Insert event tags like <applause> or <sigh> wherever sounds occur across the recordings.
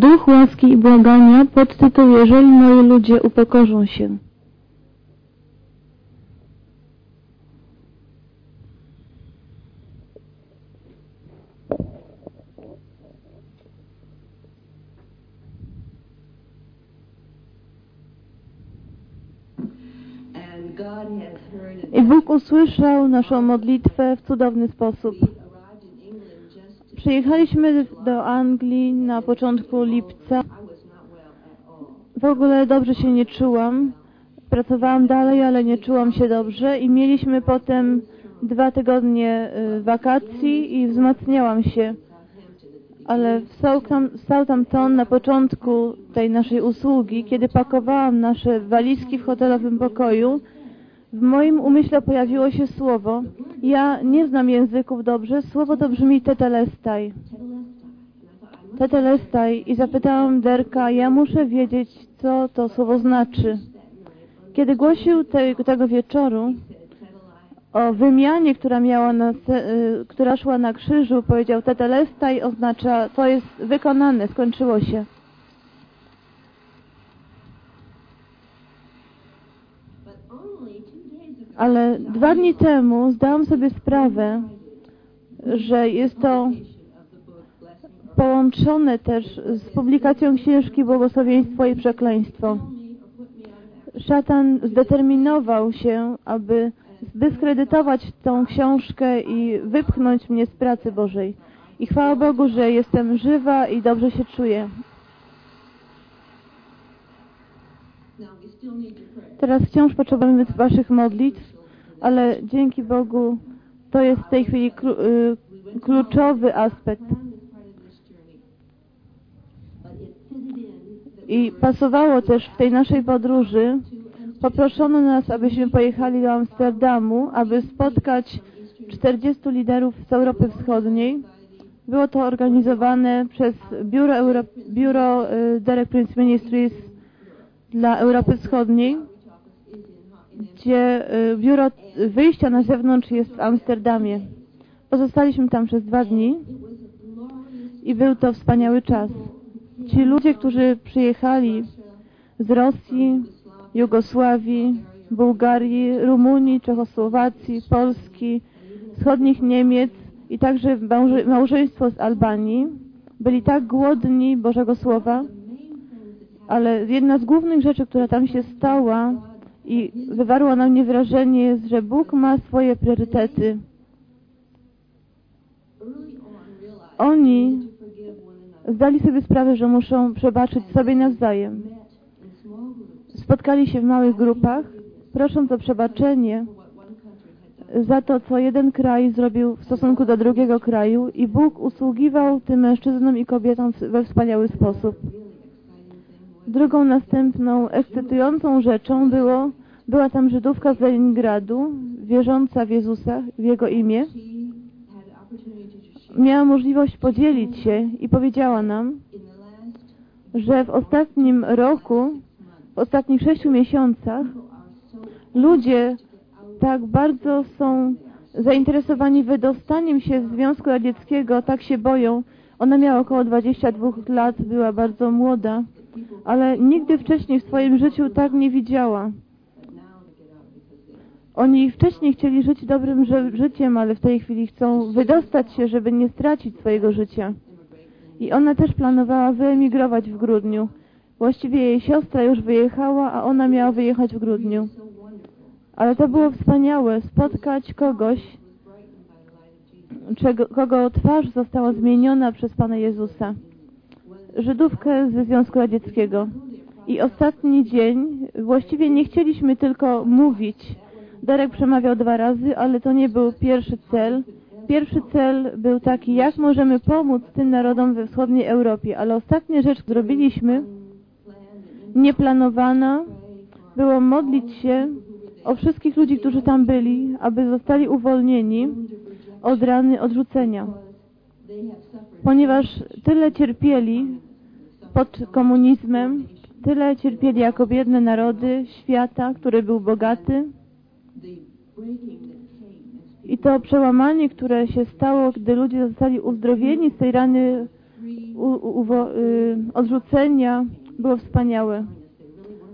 Duch łaski i błagania podtytuł Jeżeli moi ludzie upokorzą się. I Bóg usłyszał naszą modlitwę w cudowny sposób. Przyjechaliśmy do Anglii na początku lipca. W ogóle dobrze się nie czułam. Pracowałam dalej, ale nie czułam się dobrze i mieliśmy potem dwa tygodnie y, wakacji i wzmacniałam się. Ale w Southampton na początku tej naszej usługi, kiedy pakowałam nasze walizki w hotelowym pokoju, w moim umyśle pojawiło się słowo. Ja nie znam języków dobrze. Słowo to brzmi tetelestaj. Tetelestaj. I zapytałam Derka, ja muszę wiedzieć, co to słowo znaczy. Kiedy głosił te, tego wieczoru o wymianie, która, miała na, y, która szła na krzyżu, powiedział tetelestaj oznacza, to jest wykonane, skończyło się. Ale dwa dni temu zdałam sobie sprawę, że jest to połączone też z publikacją książki Błogosławieństwo i Przekleństwo. Szatan zdeterminował się, aby zdyskredytować tą książkę i wypchnąć mnie z pracy Bożej. I chwała Bogu, że jestem żywa i dobrze się czuję. Teraz wciąż potrzebujemy Waszych modlitw, ale dzięki Bogu to jest w tej chwili y, kluczowy aspekt. I pasowało też w tej naszej podróży, poproszono nas, abyśmy pojechali do Amsterdamu, aby spotkać 40 liderów z Europy Wschodniej. Było to organizowane przez Biuro, Euro, Biuro y, Derek Prince Ministries dla Europy Wschodniej, gdzie y, biuro wyjścia na zewnątrz jest w Amsterdamie. Pozostaliśmy tam przez dwa dni i był to wspaniały czas. Ci ludzie, którzy przyjechali z Rosji, Jugosławii, Bułgarii, Rumunii, Czechosłowacji, Polski, wschodnich Niemiec i także małżeństwo z Albanii, byli tak głodni Bożego Słowa, ale jedna z głównych rzeczy, która tam się stała i wywarła na mnie wrażenie że Bóg ma swoje priorytety. Oni zdali sobie sprawę, że muszą przebaczyć sobie nawzajem. Spotkali się w małych grupach, prosząc o przebaczenie za to, co jeden kraj zrobił w stosunku do drugiego kraju i Bóg usługiwał tym mężczyznom i kobietom we wspaniały sposób. Drugą następną ekscytującą rzeczą było, była tam Żydówka z Leningradu, wierząca w Jezusa, w Jego imię. Miała możliwość podzielić się i powiedziała nam, że w ostatnim roku, w ostatnich sześciu miesiącach ludzie tak bardzo są zainteresowani wydostaniem się z Związku Radzieckiego, tak się boją. Ona miała około 22 lat, była bardzo młoda ale nigdy wcześniej w swoim życiu tak nie widziała. Oni wcześniej chcieli żyć dobrym życiem, ale w tej chwili chcą wydostać się, żeby nie stracić swojego życia. I ona też planowała wyemigrować w grudniu. Właściwie jej siostra już wyjechała, a ona miała wyjechać w grudniu. Ale to było wspaniałe, spotkać kogoś, czego, kogo twarz została zmieniona przez Pana Jezusa. Żydówkę ze Związku Radzieckiego. I ostatni dzień właściwie nie chcieliśmy tylko mówić. Darek przemawiał dwa razy, ale to nie był pierwszy cel. Pierwszy cel był taki, jak możemy pomóc tym narodom we wschodniej Europie, ale ostatnia rzecz, którą robiliśmy, nieplanowana, było modlić się o wszystkich ludzi, którzy tam byli, aby zostali uwolnieni od rany odrzucenia. Ponieważ tyle cierpieli pod komunizmem, tyle cierpieli jako biedne narody świata, który był bogaty. I to przełamanie, które się stało, gdy ludzie zostali uzdrowieni z tej rany u, u, y, odrzucenia było wspaniałe.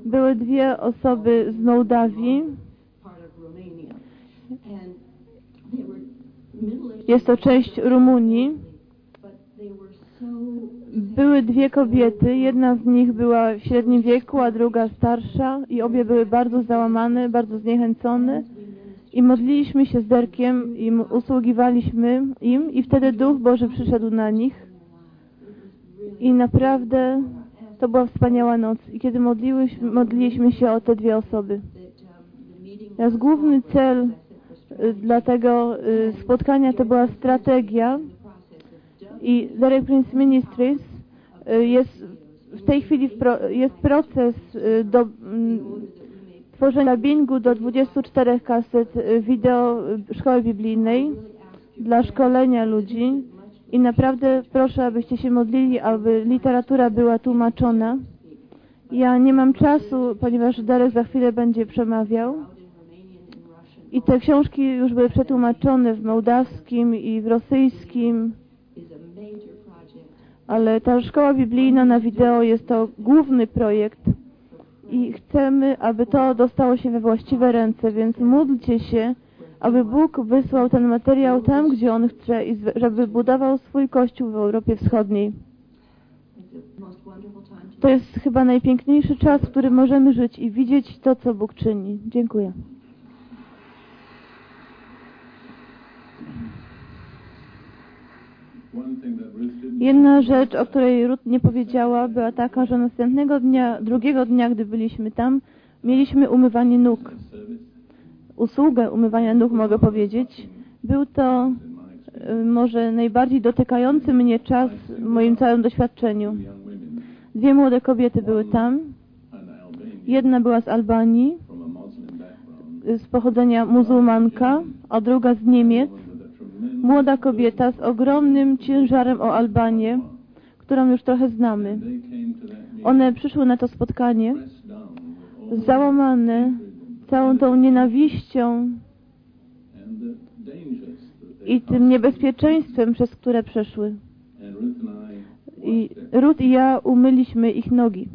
Były dwie osoby z Mołdawii. Jest to część Rumunii. Były dwie kobiety. Jedna z nich była w średnim wieku, a druga starsza i obie były bardzo załamane, bardzo zniechęcone. I modliliśmy się z Derkiem i usługiwaliśmy im i wtedy Duch Boży przyszedł na nich. I naprawdę to była wspaniała noc. I kiedy modliliśmy się o te dwie osoby. Teraz główny cel y, dla tego y, spotkania to była strategia i Derek Prince Ministries y, jest w tej chwili jest proces do mm, tworzenia bingu do 24 kaset wideo szkoły biblijnej dla szkolenia ludzi i naprawdę proszę, abyście się modlili, aby literatura była tłumaczona. Ja nie mam czasu, ponieważ Darek za chwilę będzie przemawiał. I te książki już były przetłumaczone w mołdawskim i w rosyjskim. Ale ta szkoła biblijna na wideo jest to główny projekt i chcemy, aby to dostało się we właściwe ręce, więc módlcie się, aby Bóg wysłał ten materiał tam, gdzie On chce i żeby budował swój Kościół w Europie Wschodniej. To jest chyba najpiękniejszy czas, w którym możemy żyć i widzieć to, co Bóg czyni. Dziękuję. Jedna rzecz, o której Ruth nie powiedziała, była taka, że następnego dnia, drugiego dnia, gdy byliśmy tam, mieliśmy umywanie nóg usługę umywania nóg, mogę powiedzieć. Był to y, może najbardziej dotykający mnie czas w moim całym doświadczeniu. Dwie młode kobiety były tam. Jedna była z Albanii, y, z pochodzenia muzułmanka, a druga z Niemiec. Młoda kobieta z ogromnym ciężarem o Albanię, którą już trochę znamy. One przyszły na to spotkanie załamane całą tą nienawiścią i tym niebezpieczeństwem, przez które przeszły. I Ruth i ja umyliśmy ich nogi.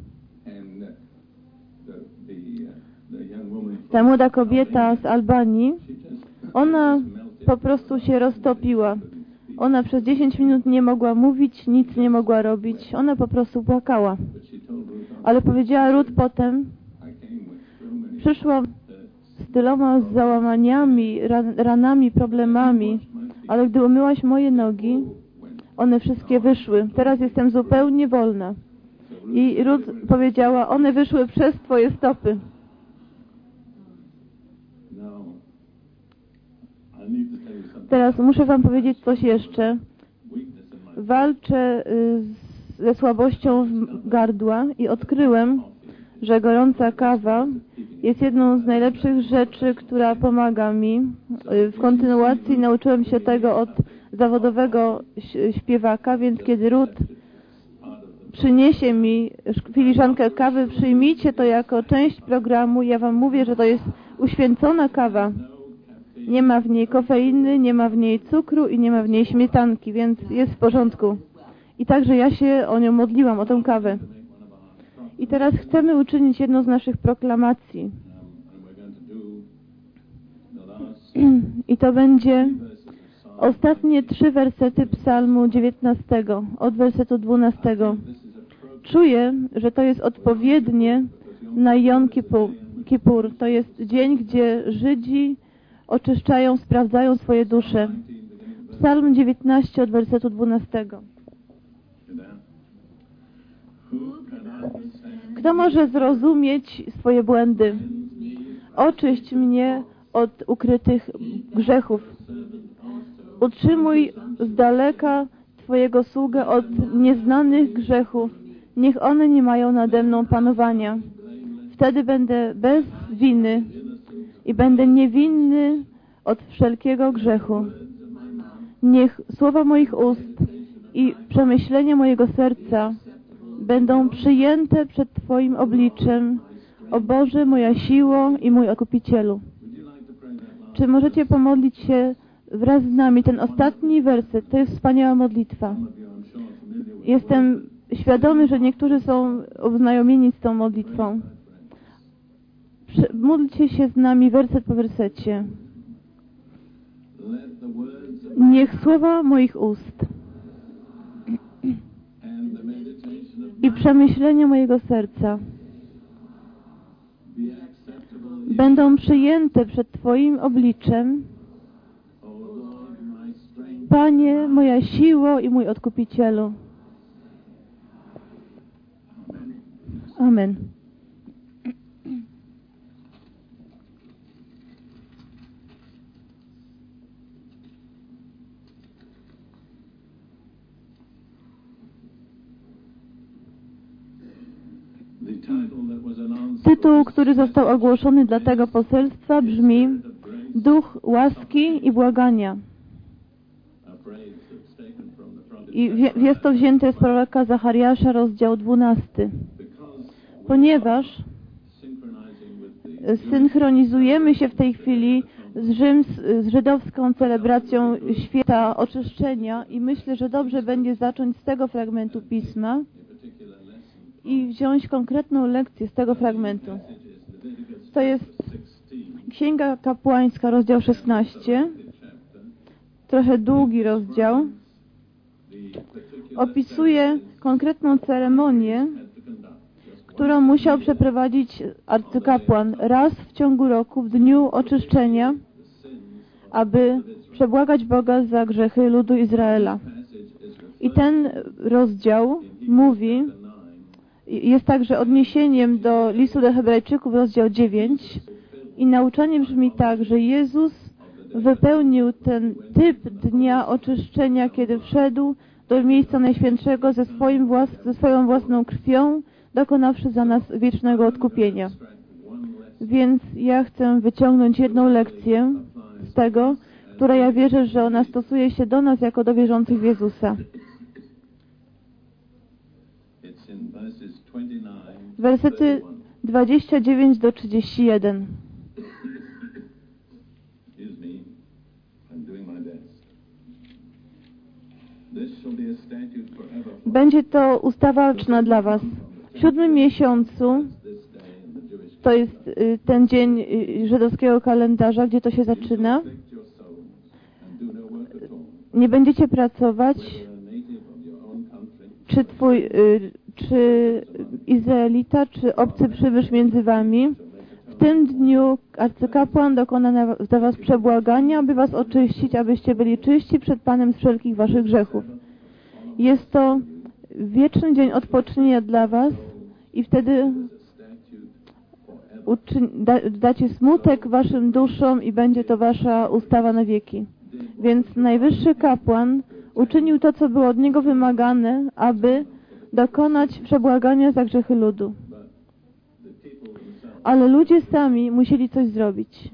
Ta młoda kobieta z Albanii, ona po prostu się roztopiła. Ona przez 10 minut nie mogła mówić, nic nie mogła robić. Ona po prostu płakała. Ale powiedziała Ruth potem, przyszłam z tyloma załamaniami, ranami, problemami, ale gdy umyłaś moje nogi, one wszystkie wyszły. Teraz jestem zupełnie wolna. I Ruth powiedziała, one wyszły przez Twoje stopy. Teraz muszę Wam powiedzieć coś jeszcze. Walczę y, ze słabością gardła i odkryłem, że gorąca kawa jest jedną z najlepszych rzeczy, która pomaga mi. W kontynuacji nauczyłem się tego od zawodowego śpiewaka, więc kiedy Ruth przyniesie mi filiżankę kawy, przyjmijcie to jako część programu. Ja Wam mówię, że to jest uświęcona kawa. Nie ma w niej kofeiny, nie ma w niej cukru i nie ma w niej śmietanki, więc jest w porządku. I także ja się o nią modliłam, o tę kawę. I teraz chcemy uczynić jedną z naszych proklamacji. <clears throat> I to będzie ostatnie trzy wersety Psalmu 19, od wersetu 12. Czuję, że to jest odpowiednie na Jom Kippur. To jest dzień, gdzie Żydzi oczyszczają, sprawdzają swoje dusze. Psalm 19 od wersetu 12. Kto może zrozumieć swoje błędy? Oczyść mnie od ukrytych grzechów. Utrzymuj z daleka Twojego sługę od nieznanych grzechów. Niech one nie mają nade mną panowania. Wtedy będę bez winy i będę niewinny od wszelkiego grzechu. Niech słowa moich ust i przemyślenia mojego serca będą przyjęte przed Twoim obliczem, o Boże, moja siło i mój okupicielu. Czy możecie pomodlić się wraz z nami ten ostatni werset? To jest wspaniała modlitwa. Jestem świadomy, że niektórzy są oznajomieni z tą modlitwą. Módlcie się z nami werset po wersecie. Niech słowa moich ust i przemyślenia mojego serca będą przyjęte przed Twoim obliczem. Panie, moja siło i mój Odkupicielu. Amen. Tytuł, który został ogłoszony dla tego poselstwa brzmi Duch łaski i błagania. I jest to wzięte z proroka Zachariasza, rozdział 12. because Ponieważ synchronizujemy się w tej chwili z, z żydowską celebracją święta oczyszczenia i myślę, że dobrze będzie zacząć z tego fragmentu pisma i wziąć konkretną lekcję z tego fragmentu. To jest 16 Księga Kapłańska, rozdział 16, chapter. trochę długi rozdział, opisuje konkretną ceremonię, którą musiał przeprowadzić arcykapłan raz w ciągu roku, w dniu oczyszczenia, aby przebłagać Boga za grzechy ludu Izraela. I ten rozdział mówi, the 9 jest także odniesieniem do listu do Hebrajczyków, rozdział 9. I nauczanie brzmi tak, że Jezus wypełnił ten typ dnia oczyszczenia, kiedy wszedł do miejsca Najświętszego ze, swoim włas, ze swoją własną krwią, dokonawszy za nas wiecznego odkupienia. Więc ja chcę wyciągnąć jedną lekcję z tego, która ja wierzę, że ona stosuje się do nas jako do wierzących w Jezusa. It's in verses 29 to Wersety 31. 29 do 31. Excuse me. I'm doing my best. This shall be a statute forever for Będzie to ustawa roczna dla Was. W siódmym miesiącu, to jest y, ten dzień y, żydowskiego kalendarza, gdzie to się zaczyna, nie będziecie pracować, czy Twój, y, czy Izraelita, czy obcy przybysz między Wami. W tym dniu arcykapłan dokona na- za Was przebłagania, aby Was oczyścić, abyście byli czyści przed Panem z wszelkich Waszych grzechów. Jest to wieczny dzień odpocznienia dla Was i wtedy da, dacie smutek Waszym duszom i będzie to Wasza ustawa na wieki. Więc najwyższy kapłan uczynił to, co było od niego wymagane, aby dokonać przebłagania za grzechy ludu. Ale ludzie sami musieli coś zrobić.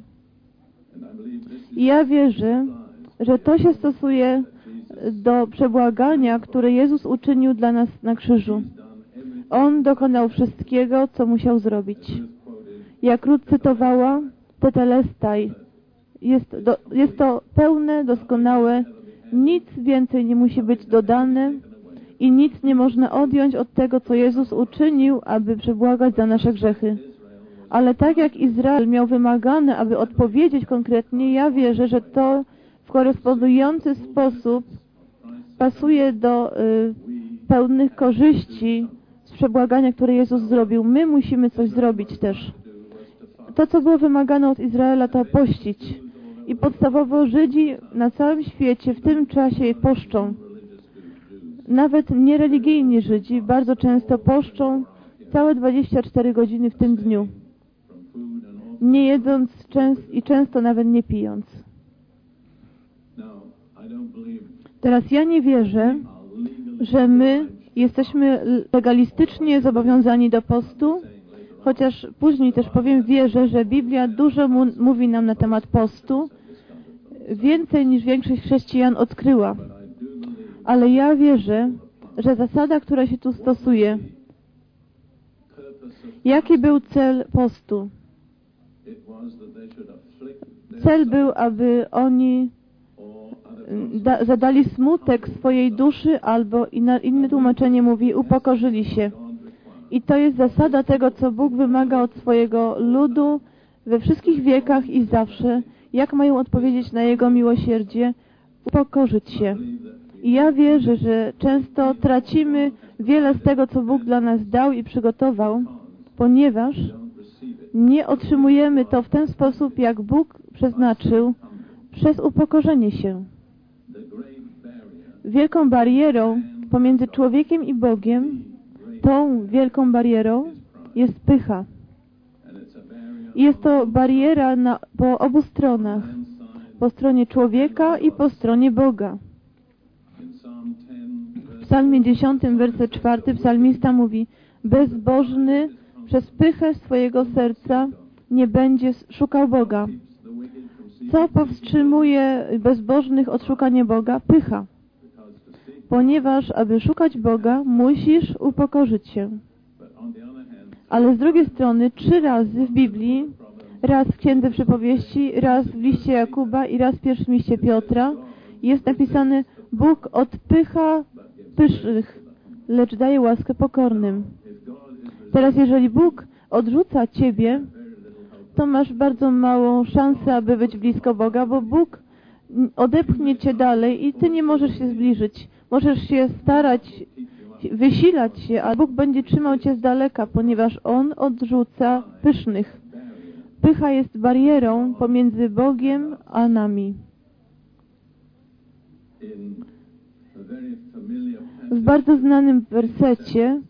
I ja wierzę, że to się stosuje do przebłagania, które Jezus uczynił dla nas na krzyżu. On dokonał wszystkiego, co musiał zrobić. Jak Ruth cytowała, tetelestaj. Jest, do, jest to pełne, doskonałe, nic więcej nie musi być dodane i nic nie można odjąć od tego, co Jezus uczynił, aby przebłagać za nasze grzechy. Ale tak jak Izrael miał wymagane, aby odpowiedzieć konkretnie, ja wierzę, że to w korespondujący sposób pasuje do y, pełnych korzyści z przebłagania, które Jezus zrobił. My musimy coś zrobić też. To, co było wymagane od Izraela, to pościć. I podstawowo Żydzi na całym świecie w tym czasie poszczą. Nawet niereligijni Żydzi bardzo często poszczą całe 24 godziny w tym dniu, nie jedząc częs- i często nawet nie pijąc. Teraz ja nie wierzę, że my jesteśmy legalistycznie zobowiązani do postu, chociaż później też powiem, wierzę, że Biblia dużo mówi nam na temat postu, więcej niż większość chrześcijan odkryła. but I do believe Ale ja wierzę, że zasada, która się tu stosuje, jaki był cel postu? Cel był, aby oni da, zadali smutek swojej duszy, albo inne tłumaczenie mówi, upokorzyli się. I to jest zasada tego, co Bóg wymaga od swojego ludu we wszystkich wiekach i zawsze. Jak mają odpowiedzieć na Jego miłosierdzie? Upokorzyć się. I ja wierzę, że często tracimy wiele z tego, co Bóg dla nas dał i przygotował, ponieważ nie otrzymujemy to w ten sposób, jak Bóg przeznaczył, przez upokorzenie się. Wielką barierą pomiędzy człowiekiem i Bogiem, tą wielką barierą jest pycha. Jest to bariera na, po obu stronach, po stronie człowieka i po stronie Boga. Psalmie 10, werset 4 psalmista mówi bezbożny przez pychę swojego serca nie będzie szukał Boga. Co powstrzymuje bezbożnych od szukania Boga? Pycha. Ponieważ, aby szukać Boga, musisz upokorzyć się. Ale z drugiej strony, trzy razy w Biblii, raz w Księdze Przypowieści, raz w liście Jakuba i raz w pierwszym liście Piotra, jest napisane Bóg odpycha pysznych, lecz daje łaskę pokornym. Teraz, jeżeli Bóg odrzuca Ciebie, to masz bardzo małą szansę, aby być blisko Boga, bo Bóg odepchnie Cię dalej i Ty nie możesz się zbliżyć. Możesz się starać, wysilać się, a Bóg będzie trzymał Cię z daleka, ponieważ On odrzuca pysznych. Pycha jest barierą pomiędzy Bogiem a nami. W bardzo znanym wersecie,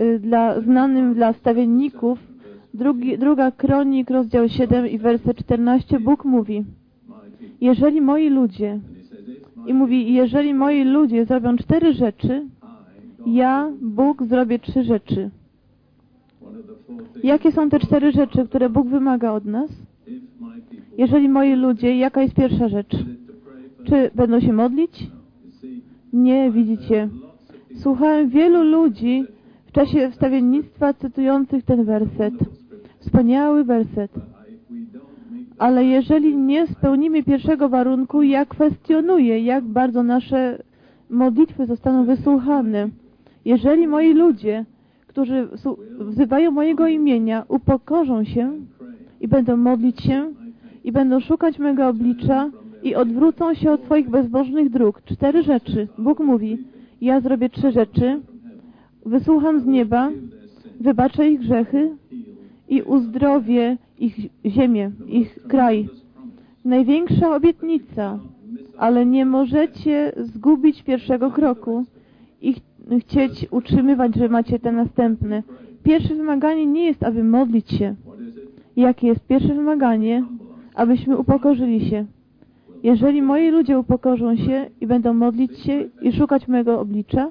y, dla, znanym dla stawienników, drugi, druga kronik, rozdział 7 i werset 14, Bóg mówi, jeżeli moi ludzie, i mówi, jeżeli moi ludzie zrobią cztery rzeczy, ja, Bóg, zrobię trzy rzeczy. Jakie są te cztery rzeczy, które Bóg wymaga od nas? Jeżeli moi ludzie, jaka jest pierwsza rzecz? Czy będą się modlić? Nie, widzicie. Słuchałem wielu ludzi w czasie wstawiennictwa cytujących ten werset. Wspaniały werset. Ale jeżeli nie spełnimy pierwszego warunku, ja kwestionuję, jak bardzo nasze modlitwy zostaną wysłuchane. Jeżeli moi ludzie, którzy wzywają mojego imienia, upokorzą się i będą modlić się i będą szukać mego oblicza i odwrócą się od swoich bezbożnych dróg. Cztery rzeczy. Bóg mówi, ja zrobię trzy rzeczy. Wysłucham z nieba, wybaczę ich grzechy i uzdrowię ich ziemię, ich kraj. Największa obietnica, ale nie możecie zgubić pierwszego kroku i ch chcieć utrzymywać, że macie te następne. Pierwsze wymaganie nie jest, aby modlić się. Jakie jest pierwsze wymaganie? Abyśmy upokorzyli się. Jeżeli moi ludzie upokorzą się i będą modlić się i szukać mojego oblicza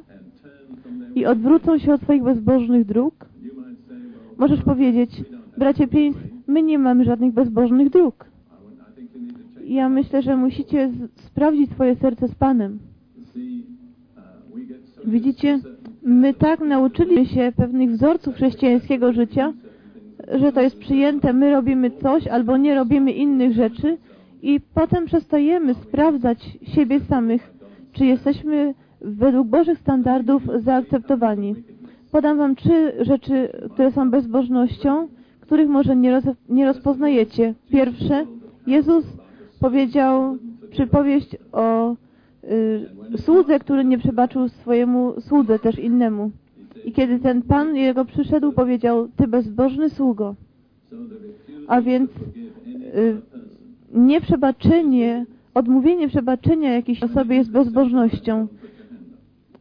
i odwrócą się od swoich bezbożnych dróg, możesz powiedzieć, bracie my nie mamy żadnych bezbożnych dróg. Ja myślę, że musicie sprawdzić swoje serce z Panem. Widzicie, my tak nauczyli się pewnych wzorców chrześcijańskiego życia, że to jest przyjęte, my robimy coś albo nie robimy innych rzeczy i potem przestajemy sprawdzać siebie samych, czy jesteśmy według Bożych standardów zaakceptowani. Podam Wam trzy rzeczy, które są bezbożnością, których może nie, roz, nie rozpoznajecie. Pierwsze, Jezus powiedział przypowieść o y, słudze, który nie przebaczył swojemu słudze, też innemu. I kiedy ten Pan jego przyszedł, powiedział, Ty bezbożny sługo. A więc y, nieprzebaczenie, odmówienie przebaczenia jakiejś osobie jest bezbożnością.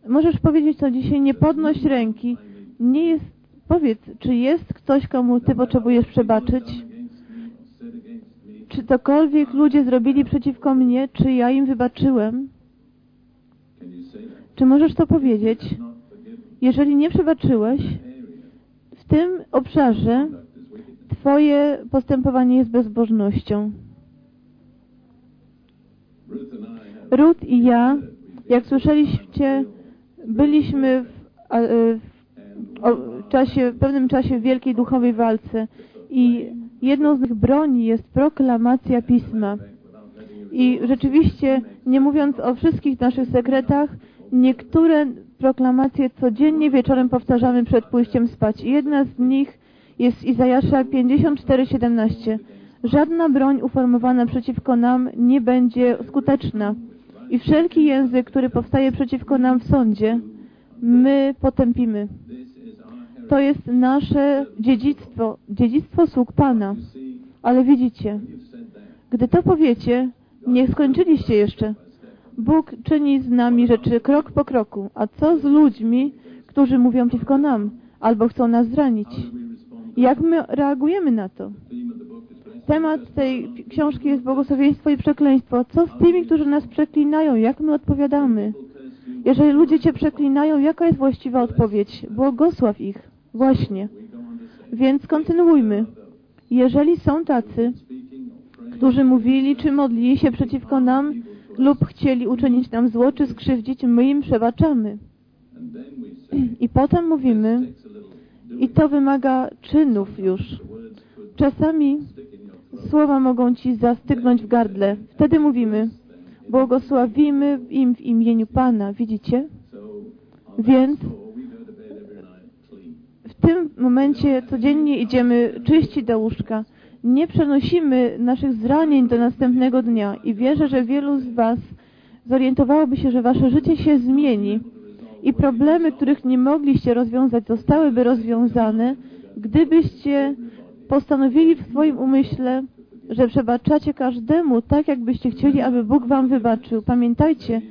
Możesz powiedzieć to dzisiaj, nie podnoś ręki. Nie jest, powiedz, czy jest ktoś, komu Ty potrzebujesz przebaczyć? Czy cokolwiek ludzie zrobili przeciwko mnie, czy ja im wybaczyłem? Czy możesz to powiedzieć? Jeżeli nie przebaczyłeś, w tym obszarze Twoje postępowanie jest bezbożnością. Ruth i ja, jak słyszeliście, byliśmy w, w, czasie, w pewnym czasie w wielkiej duchowej walce i jedną z tych broni jest proklamacja Pisma. I rzeczywiście, nie mówiąc o wszystkich naszych sekretach, niektóre proklamacje codziennie wieczorem powtarzamy przed pójściem spać. I jedna z nich jest Izajasza 54:17. Żadna broń uformowana przeciwko nam nie będzie skuteczna. I wszelki język, który powstaje przeciwko nam w sądzie, my potępimy. To jest nasze dziedzictwo, dziedzictwo sług Pana. Ale widzicie, gdy to powiecie, nie skończyliście jeszcze. Bóg czyni z nami rzeczy krok po kroku. A co z ludźmi, którzy mówią przeciwko nam albo chcą nas zranić? Jak my reagujemy na to? Temat tej książki jest błogosławieństwo i przekleństwo. Co z tymi, którzy nas przeklinają? Jak my odpowiadamy? Jeżeli ludzie Cię przeklinają, jaka jest właściwa odpowiedź? Błogosław ich. Właśnie. Więc kontynuujmy. Jeżeli są tacy, którzy mówili czy modlili się przeciwko nam lub chcieli uczynić nam zło czy skrzywdzić, my im przebaczamy. I potem mówimy, i to wymaga czynów już. Czasami słowa mogą Ci zastygnąć w gardle. Wtedy mówimy, błogosławimy im w imieniu Pana. Widzicie? Więc w tym momencie codziennie idziemy czyści do łóżka. Nie przenosimy naszych zranień do następnego dnia i wierzę, że wielu z Was zorientowałoby się, że Wasze życie się zmieni i problemy, których nie mogliście rozwiązać, zostałyby rozwiązane, gdybyście postanowili w swoim umyśle, że przebaczacie każdemu tak, jakbyście chcieli, aby Bóg Wam wybaczył. Pamiętajcie,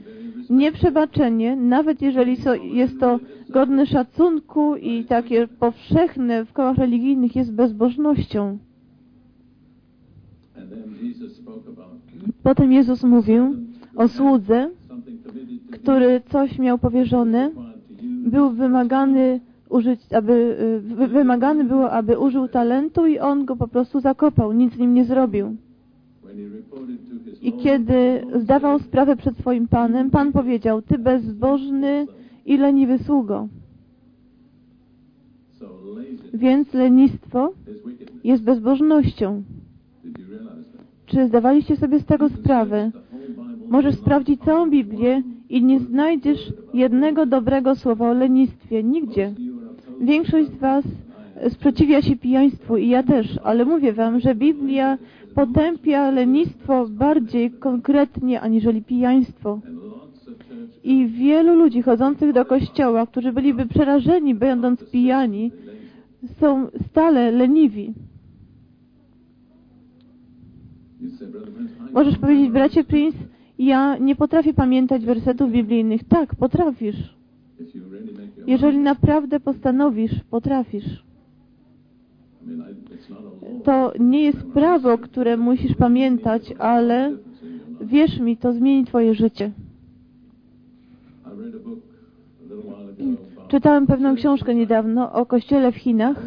nieprzebaczenie, nawet jeżeli jest to godne szacunku i takie powszechne w kołach religijnych, jest bezbożnością. Potem Jezus mówił o słudze, który coś miał powierzone, był wymagany użyć, aby, wymagany było, aby użył talentu i on go po prostu zakopał, nic z nim nie zrobił. I kiedy zdawał sprawę przed swoim Panem, Pan powiedział, Ty bezbożny i leniwy sługo. Więc lenistwo jest bezbożnością. Czy zdawaliście sobie z tego sprawę? Możesz sprawdzić całą Biblię i nie znajdziesz jednego dobrego słowa o lenistwie. Nigdzie. Większość z Was sprzeciwia się pijaństwu i ja też, ale mówię Wam, że Biblia potępia lenistwo bardziej konkretnie aniżeli pijaństwo. I wielu ludzi chodzących do kościoła, którzy byliby przerażeni, będąc pijani, są stale leniwi. Możesz powiedzieć, bracie Prince, ja nie potrafię pamiętać wersetów biblijnych. Tak, potrafisz. Jeżeli naprawdę postanowisz, potrafisz. To nie jest prawo, które musisz pamiętać, ale wierz mi, to zmieni Twoje życie. Czytałem pewną książkę niedawno o kościele w Chinach.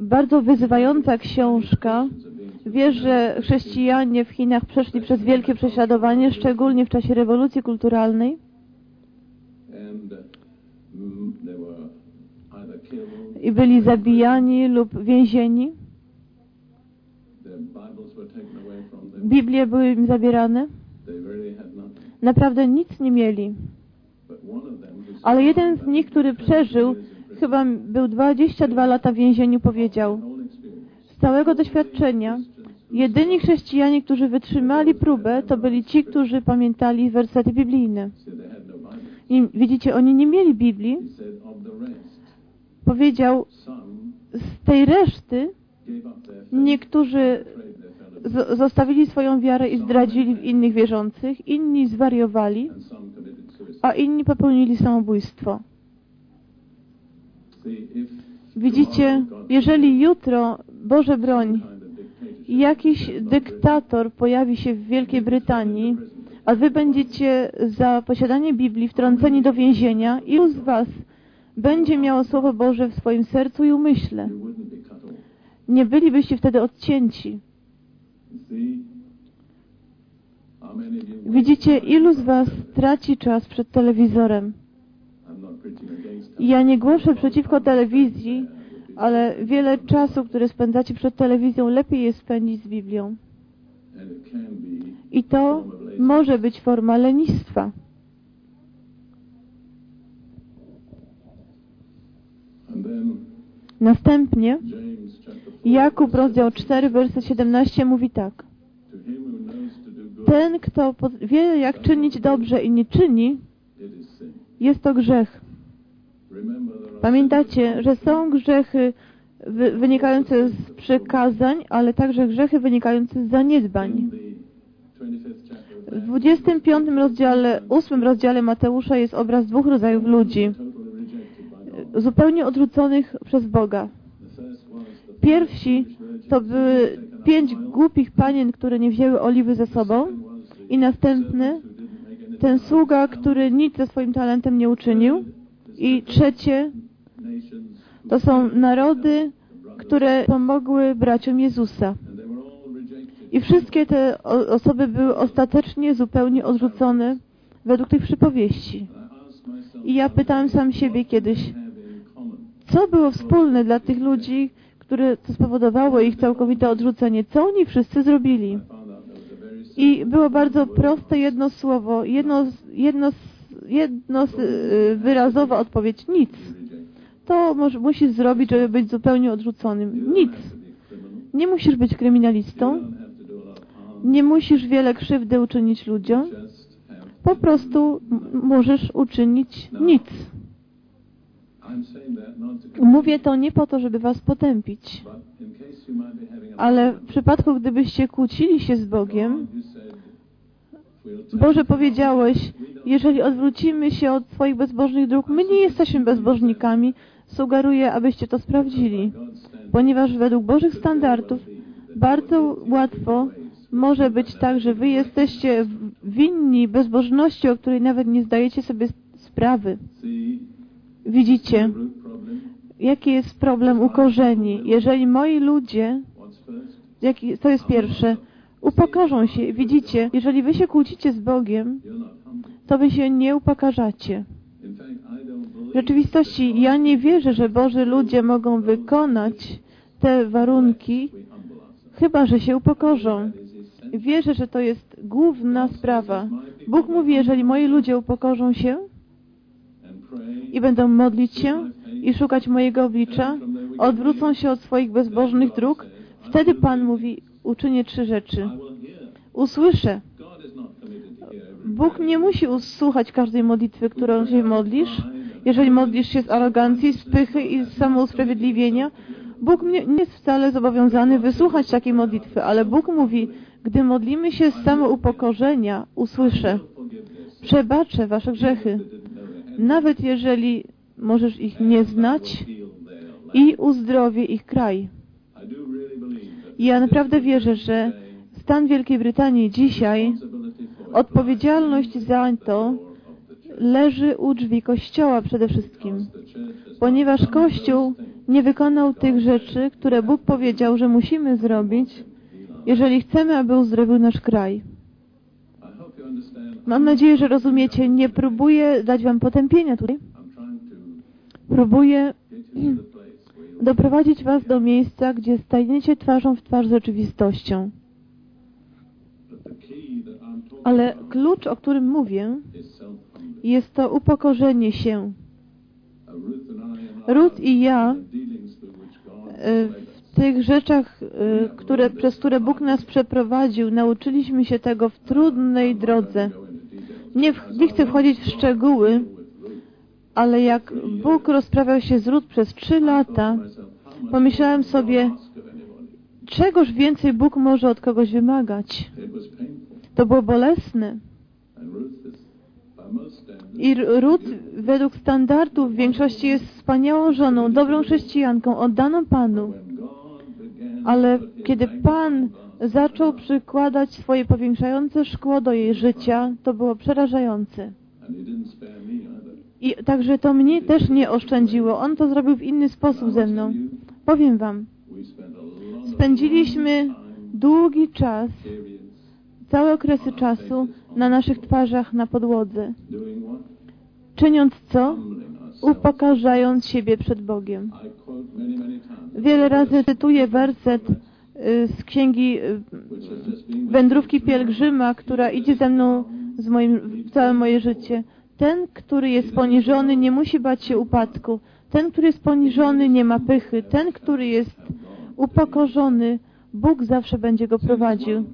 Bardzo wyzywająca książka. Wiesz, że chrześcijanie w Chinach przeszli przez wielkie prześladowanie, szczególnie w czasie rewolucji kulturalnej. I byli zabijani lub więzieni. Biblie były im zabierane. Naprawdę nic nie mieli. Ale jeden z nich, który przeżył, chyba był 22 lata w więzieniu, powiedział z całego doświadczenia jedyni chrześcijanie, którzy wytrzymali próbę, to byli ci, którzy pamiętali wersety biblijne. I widzicie, oni nie mieli Biblii. Powiedział, z tej reszty niektórzy zostawili swoją wiarę i zdradzili w innych wierzących, inni zwariowali, a inni popełnili samobójstwo. Widzicie, jeżeli jutro, Boże broń, jakiś dyktator pojawi się w Wielkiej Brytanii, a wy będziecie za posiadanie Biblii wtrąceni do więzienia, ilu z was będzie miało Słowo Boże w swoim sercu i umyśle? Nie bylibyście wtedy odcięci. Widzicie, ilu z Was traci czas przed telewizorem? Ja nie głoszę przeciwko telewizji, ale wiele czasu, które spędzacie przed telewizją, lepiej jest spędzić z Biblią. I to może być forma lenistwa. And then Następnie James chapter 4. Jakub rozdział 4, werset 17 mówi tak. Ten, kto wie jak czynić dobrze i nie czyni, jest to grzech. Pamiętacie, że są grzechy wy- wynikające z przykazań, ale także grzechy wynikające z zaniedbań. in the 25th chapter of W Matthew, 25 rozdziale, 8 rozdziale Mateusza jest obraz dwóch rodzajów ludzi, zupełnie odrzuconych przez Boga. Pierwsi to były pięć głupich panien, które nie wzięły oliwy ze sobą i następny ten sługa, który nic ze swoim talentem nie uczynił i trzecie to są narody, które pomogły braciom Jezusa. I wszystkie te osoby były ostatecznie zupełnie odrzucone według tych przypowieści. I ja pytałem sam siebie kiedyś. Co było wspólne dla tych ludzi, które to spowodowało ich całkowite odrzucenie? Co oni wszyscy zrobili? I było bardzo proste jedno słowo, jedno, jedno, jedno y, wyrazowa odpowiedź, nic. To może, musisz zrobić, żeby być zupełnie odrzuconym. Nic. Nie musisz być kryminalistą, nie musisz wiele krzywdy uczynić ludziom, po prostu możesz uczynić nic. I'm saying that not to Mówię to nie po to, żeby was potępić, ale w przypadku, gdybyście kłócili się z Bogiem, Boże powiedziałeś, jeżeli odwrócimy się od swoich bezbożnych dróg, my nie jesteśmy bezbożnikami, sugeruję, abyście to sprawdzili, ponieważ według Bożych standardów bardzo łatwo może być tak, że wy jesteście winni bezbożności, o której nawet nie zdajecie sobie sprawy. Widzicie, jaki jest problem u korzeni. Jeżeli moi ludzie, jaki, to jest pierwsze, upokorzą się, widzicie, jeżeli wy się kłócicie z Bogiem, to wy się nie upokarzacie. W rzeczywistości ja nie wierzę, że Boży ludzie mogą wykonać te warunki, chyba że się upokorzą. Wierzę, że to jest główna sprawa. Bóg mówi, jeżeli moi ludzie upokorzą się. I będą modlić się i szukać mojego oblicza, odwrócą się od swoich bezbożnych dróg, wtedy Pan mówi, uczynię trzy rzeczy. Usłyszę. Bóg nie musi usłuchać każdej modlitwy, którą się modlisz. Jeżeli modlisz się z arogancji, z pychy i z samousprawiedliwienia, Bóg nie, nie jest wcale zobowiązany wysłuchać takiej modlitwy, ale Bóg mówi, gdy modlimy się z samoupokorzenia, usłyszę, przebaczę wasze grzechy, nawet jeżeli możesz ich nie znać i uzdrowię ich kraj. Ja naprawdę wierzę, że stan Wielkiej Brytanii dzisiaj, odpowiedzialność za to leży u drzwi Kościoła przede wszystkim. Ponieważ Kościół nie wykonał tych rzeczy, które Bóg powiedział, że musimy zrobić, jeżeli chcemy, aby uzdrowił nasz kraj. Mam nadzieję, że rozumiecie. Nie próbuję dać wam potępienia tutaj. Próbuję doprowadzić was do miejsca, gdzie stajecie twarzą w twarz z rzeczywistością. Ale klucz, o którym mówię, jest to upokorzenie się. Ruth I ja e, w tych rzeczach, e, które, przez które Bóg nas przeprowadził, nauczyliśmy się tego w trudnej drodze. Nie, w, nie chcę wchodzić w szczegóły, ale jak Bóg rozprawiał się z Rut przez trzy lata, pomyślałem sobie, czegoż więcej Bóg może od kogoś wymagać. To było bolesne. I Rut według standardów w większości jest wspaniałą żoną, dobrą chrześcijanką, oddaną Panu. Ale kiedy Pan zaczął przykładać swoje powiększające szkło do jej życia, to było przerażające. I także to mnie też nie oszczędziło. On to zrobił w inny sposób ze mną. Powiem Wam, spędziliśmy długi czas, całe okresy czasu na naszych twarzach na podłodze, czyniąc co? Upokarzając siebie przed Bogiem. Wiele razy cytuję werset z księgi y, wędrówki pielgrzyma, która idzie ze mną z moim, całe moje życie. Ten, który jest poniżony, nie musi bać się upadku. Ten, który jest poniżony, nie ma pychy. Ten, który jest upokorzony, Bóg zawsze będzie go prowadził.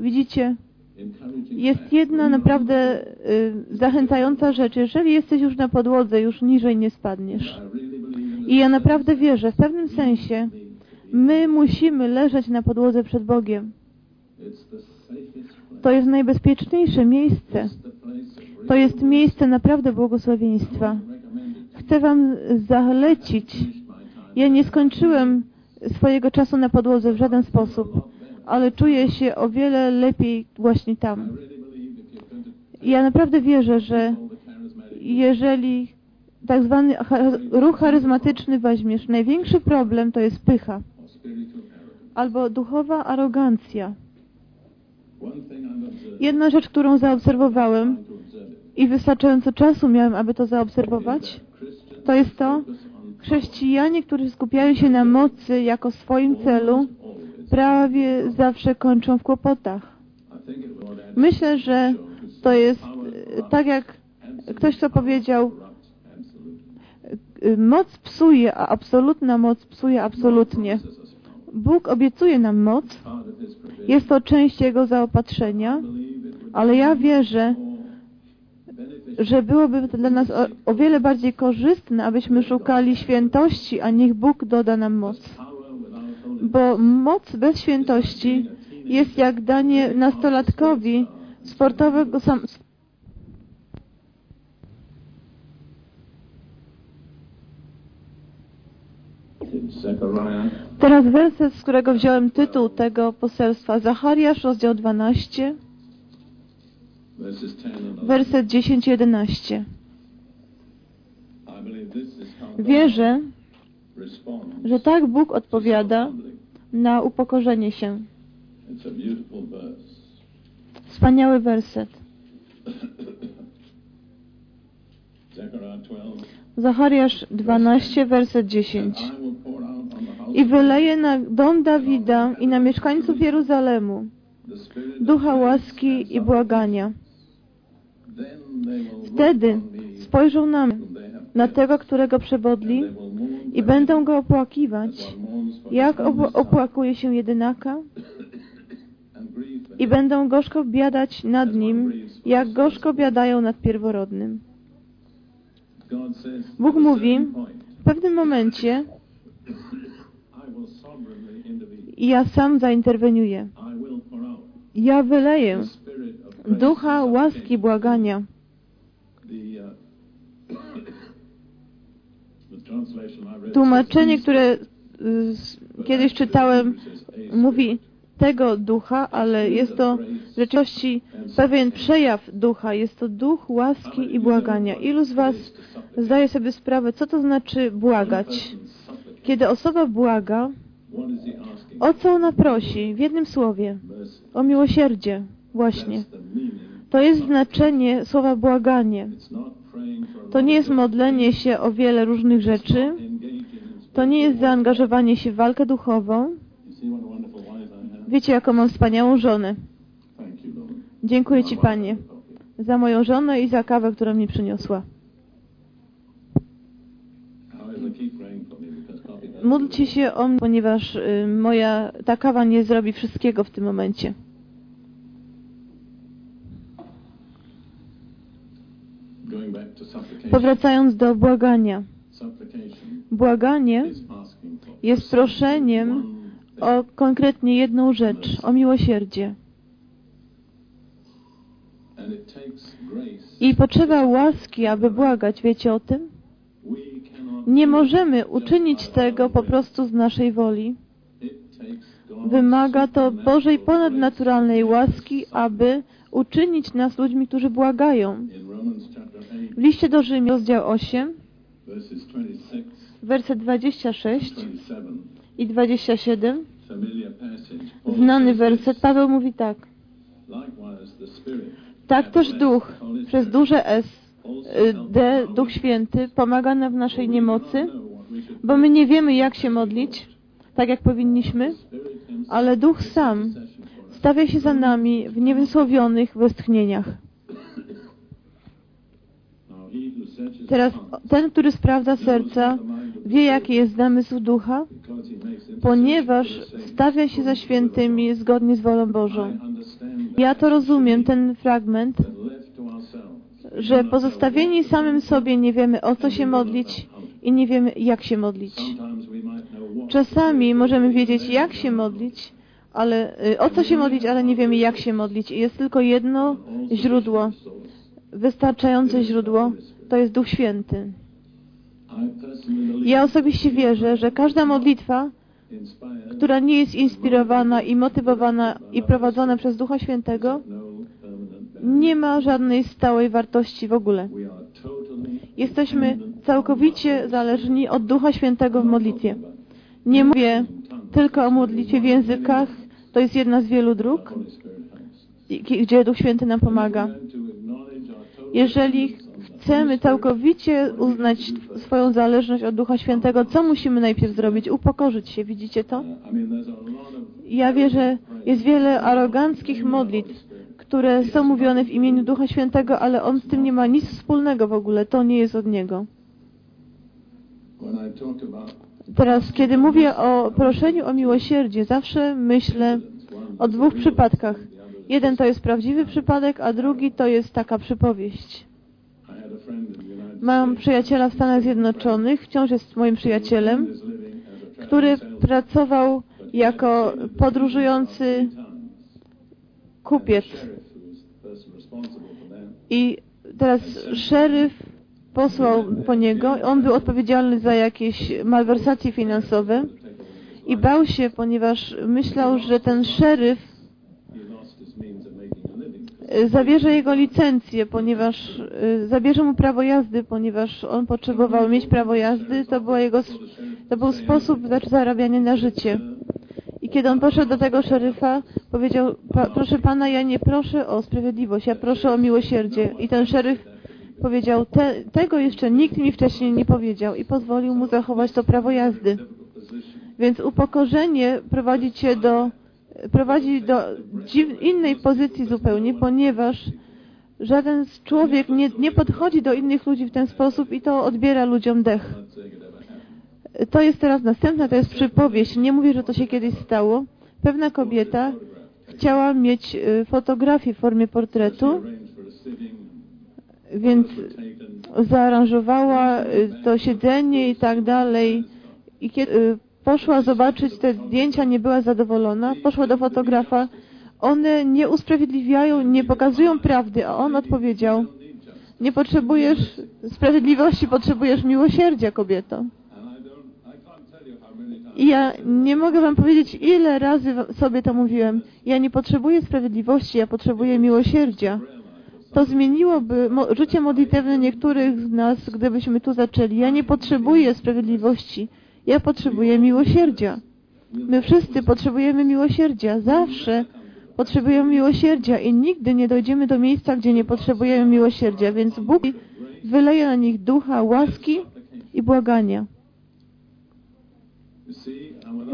Widzicie? Jest jedna naprawdę y, zachęcająca rzecz. Jeżeli jesteś już na podłodze, już niżej nie spadniesz. I ja naprawdę wierzę, w pewnym sensie my musimy leżeć na podłodze przed Bogiem. To jest najbezpieczniejsze miejsce. To jest miejsce naprawdę błogosławieństwa. Chcę Wam zalecić. Ja nie skończyłem swojego czasu na podłodze w żaden sposób, ale czuję się o wiele lepiej właśnie tam. Ja naprawdę wierzę, że jeżeli tak zwany ruch charyzmatyczny weźmiesz, największy problem to jest pycha albo duchowa arogancja. Jedna rzecz, którą zaobserwowałem i wystarczająco czasu miałem, aby to zaobserwować, to jest to, chrześcijanie, którzy skupiają się na mocy jako swoim celu, prawie zawsze kończą w kłopotach. Myślę, że to jest tak jak ktoś co powiedział, moc psuje, a absolutna moc psuje absolutnie. Bóg obiecuje nam moc, jest to część Jego zaopatrzenia, ale ja wierzę, że byłoby to dla nas o, o, wiele bardziej korzystne, abyśmy szukali świętości, a niech Bóg doda nam moc. Bo moc bez świętości jest jak danie nastolatkowi sportowego sam, Teraz werset, z którego wziąłem tytuł tego poselstwa. Zachariasz, rozdział 12, werset 10-11. Wierzę, że tak Bóg odpowiada na upokorzenie się. Wspaniały werset. Zachariasz 12, werset 10. I wyleje na dom Dawida i na mieszkańców Jeruzalemu ducha łaski i błagania. Wtedy spojrzą na mnie, na tego, którego przebodli i będą go opłakiwać, jak opłakuje się jedynaka i będą gorzko biadać nad nim, jak gorzko biadają nad pierworodnym. Bóg mówi, w pewnym momencie ja sam zainterweniuję. Ja wyleję ducha łaski błagania. Tłumaczenie, które kiedyś czytałem, mówi tego ducha, ale jest to w rzeczywistości pewien przejaw ducha. Jest to duch łaski i błagania. Ilu z Was zdaje sobie sprawę, co to znaczy błagać? Kiedy osoba błaga, o co ona prosi? W jednym słowie. O miłosierdzie. Właśnie. To jest znaczenie słowa błaganie. To nie jest modlenie się o wiele różnych rzeczy. To nie jest zaangażowanie się w walkę duchową. Wiecie, jaką mam wspaniałą żonę. Dziękuję Ci, Panie, za moją żonę i za kawę, którą mi przyniosła. Módlcie się o mnie, ponieważ y, moja ta kawa nie zrobi wszystkiego w tym momencie. Powracając do błagania. Błaganie jest proszeniem o konkretnie jedną rzecz, o miłosierdzie. I potrzeba łaski, aby błagać. Wiecie o tym? Nie możemy uczynić tego po prostu z naszej woli. Wymaga to Bożej ponadnaturalnej łaski, aby uczynić nas ludźmi, którzy błagają. W liście do Rzymian, rozdział 8, werset 26 i 27, znany werset, Paweł mówi tak. Tak też Duch, przez duże S, D, Duch Święty, pomaga nam w naszej niemocy, bo my nie wiemy, jak się modlić, tak jak powinniśmy, ale Duch sam stawia się za nami w niewysłowionych westchnieniach. Teraz ten, który sprawdza serca, wie, jaki jest zamysł ducha, ponieważ stawia się za świętymi zgodnie z wolą Bożą. Ja to rozumiem, ten fragment, że pozostawieni samym sobie nie wiemy o co się modlić i nie wiemy jak się modlić. Czasami możemy wiedzieć jak się modlić, ale y, o co się modlić, ale nie wiemy jak się modlić. I jest tylko jedno źródło, wystarczające źródło, to jest Duch Święty. Ja osobiście wierzę, że każda modlitwa, która nie jest inspirowana i motywowana i prowadzona przez Ducha Świętego, nie ma żadnej stałej wartości w ogóle. Jesteśmy całkowicie zależni od Ducha Świętego w modlitwie. Nie mówię tylko o modlitwie w językach, to jest jedna z wielu dróg, gdzie Duch Święty nam pomaga. Jeżeli chcemy całkowicie uznać swoją zależność od Ducha Świętego, co musimy najpierw zrobić? Upokorzyć się, widzicie to? Ja wierzę, jest wiele aroganckich modlitw, które są mówione w imieniu Ducha Świętego, ale On z tym nie ma nic wspólnego w ogóle, to nie jest od Niego. Teraz, kiedy mówię o proszeniu o miłosierdzie, zawsze myślę o dwóch przypadkach. Jeden to jest prawdziwy przypadek, a drugi to jest taka przypowieść. Mam przyjaciela w Stanach Zjednoczonych, wciąż jest moim przyjacielem, który pracował jako podróżujący kupiec. I teraz szeryf posłał po niego. On był odpowiedzialny za jakieś malwersacje finansowe i bał się, ponieważ myślał, że ten szeryf zabierze jego licencję, ponieważ y, zabierze mu prawo jazdy, ponieważ on potrzebował mieć prawo jazdy. To, była jego, to był sposób znaczy, zarabiania na życie. I kiedy on poszedł do tego szeryfa, powiedział, proszę pana, ja nie proszę o sprawiedliwość, ja proszę o miłosierdzie. I ten szeryf powiedział, Te, tego jeszcze nikt mi wcześniej nie powiedział i pozwolił mu zachować to prawo jazdy. Więc upokorzenie prowadzi cię do, prowadzi do innej pozycji zupełnie, ponieważ żaden człowiek nie, nie podchodzi do innych ludzi w ten sposób i to odbiera ludziom dech. To jest teraz następna, to jest przypowieść. Nie mówię, że to się kiedyś stało. Pewna kobieta chciała mieć y, fotografię w formie portretu, więc zaaranżowała y, to siedzenie i tak dalej. I kiedy y, poszła zobaczyć te zdjęcia, nie była zadowolona, poszła do fotografa. One nie usprawiedliwiają, nie pokazują prawdy, a on odpowiedział, nie potrzebujesz sprawiedliwości, potrzebujesz miłosierdzia, kobieto. I ja nie mogę wam powiedzieć, ile razy sobie to mówiłem. Ja nie potrzebuję sprawiedliwości, ja potrzebuję miłosierdzia. To zmieniłoby życie modlitewne niektórych z nas, gdybyśmy tu zaczęli. Ja nie potrzebuję sprawiedliwości, ja potrzebuję miłosierdzia. My wszyscy potrzebujemy miłosierdzia, zawsze potrzebujemy miłosierdzia i nigdy nie dojdziemy do miejsca, gdzie nie potrzebujemy miłosierdzia, więc Bóg wyleje na nich ducha łaski i błagania.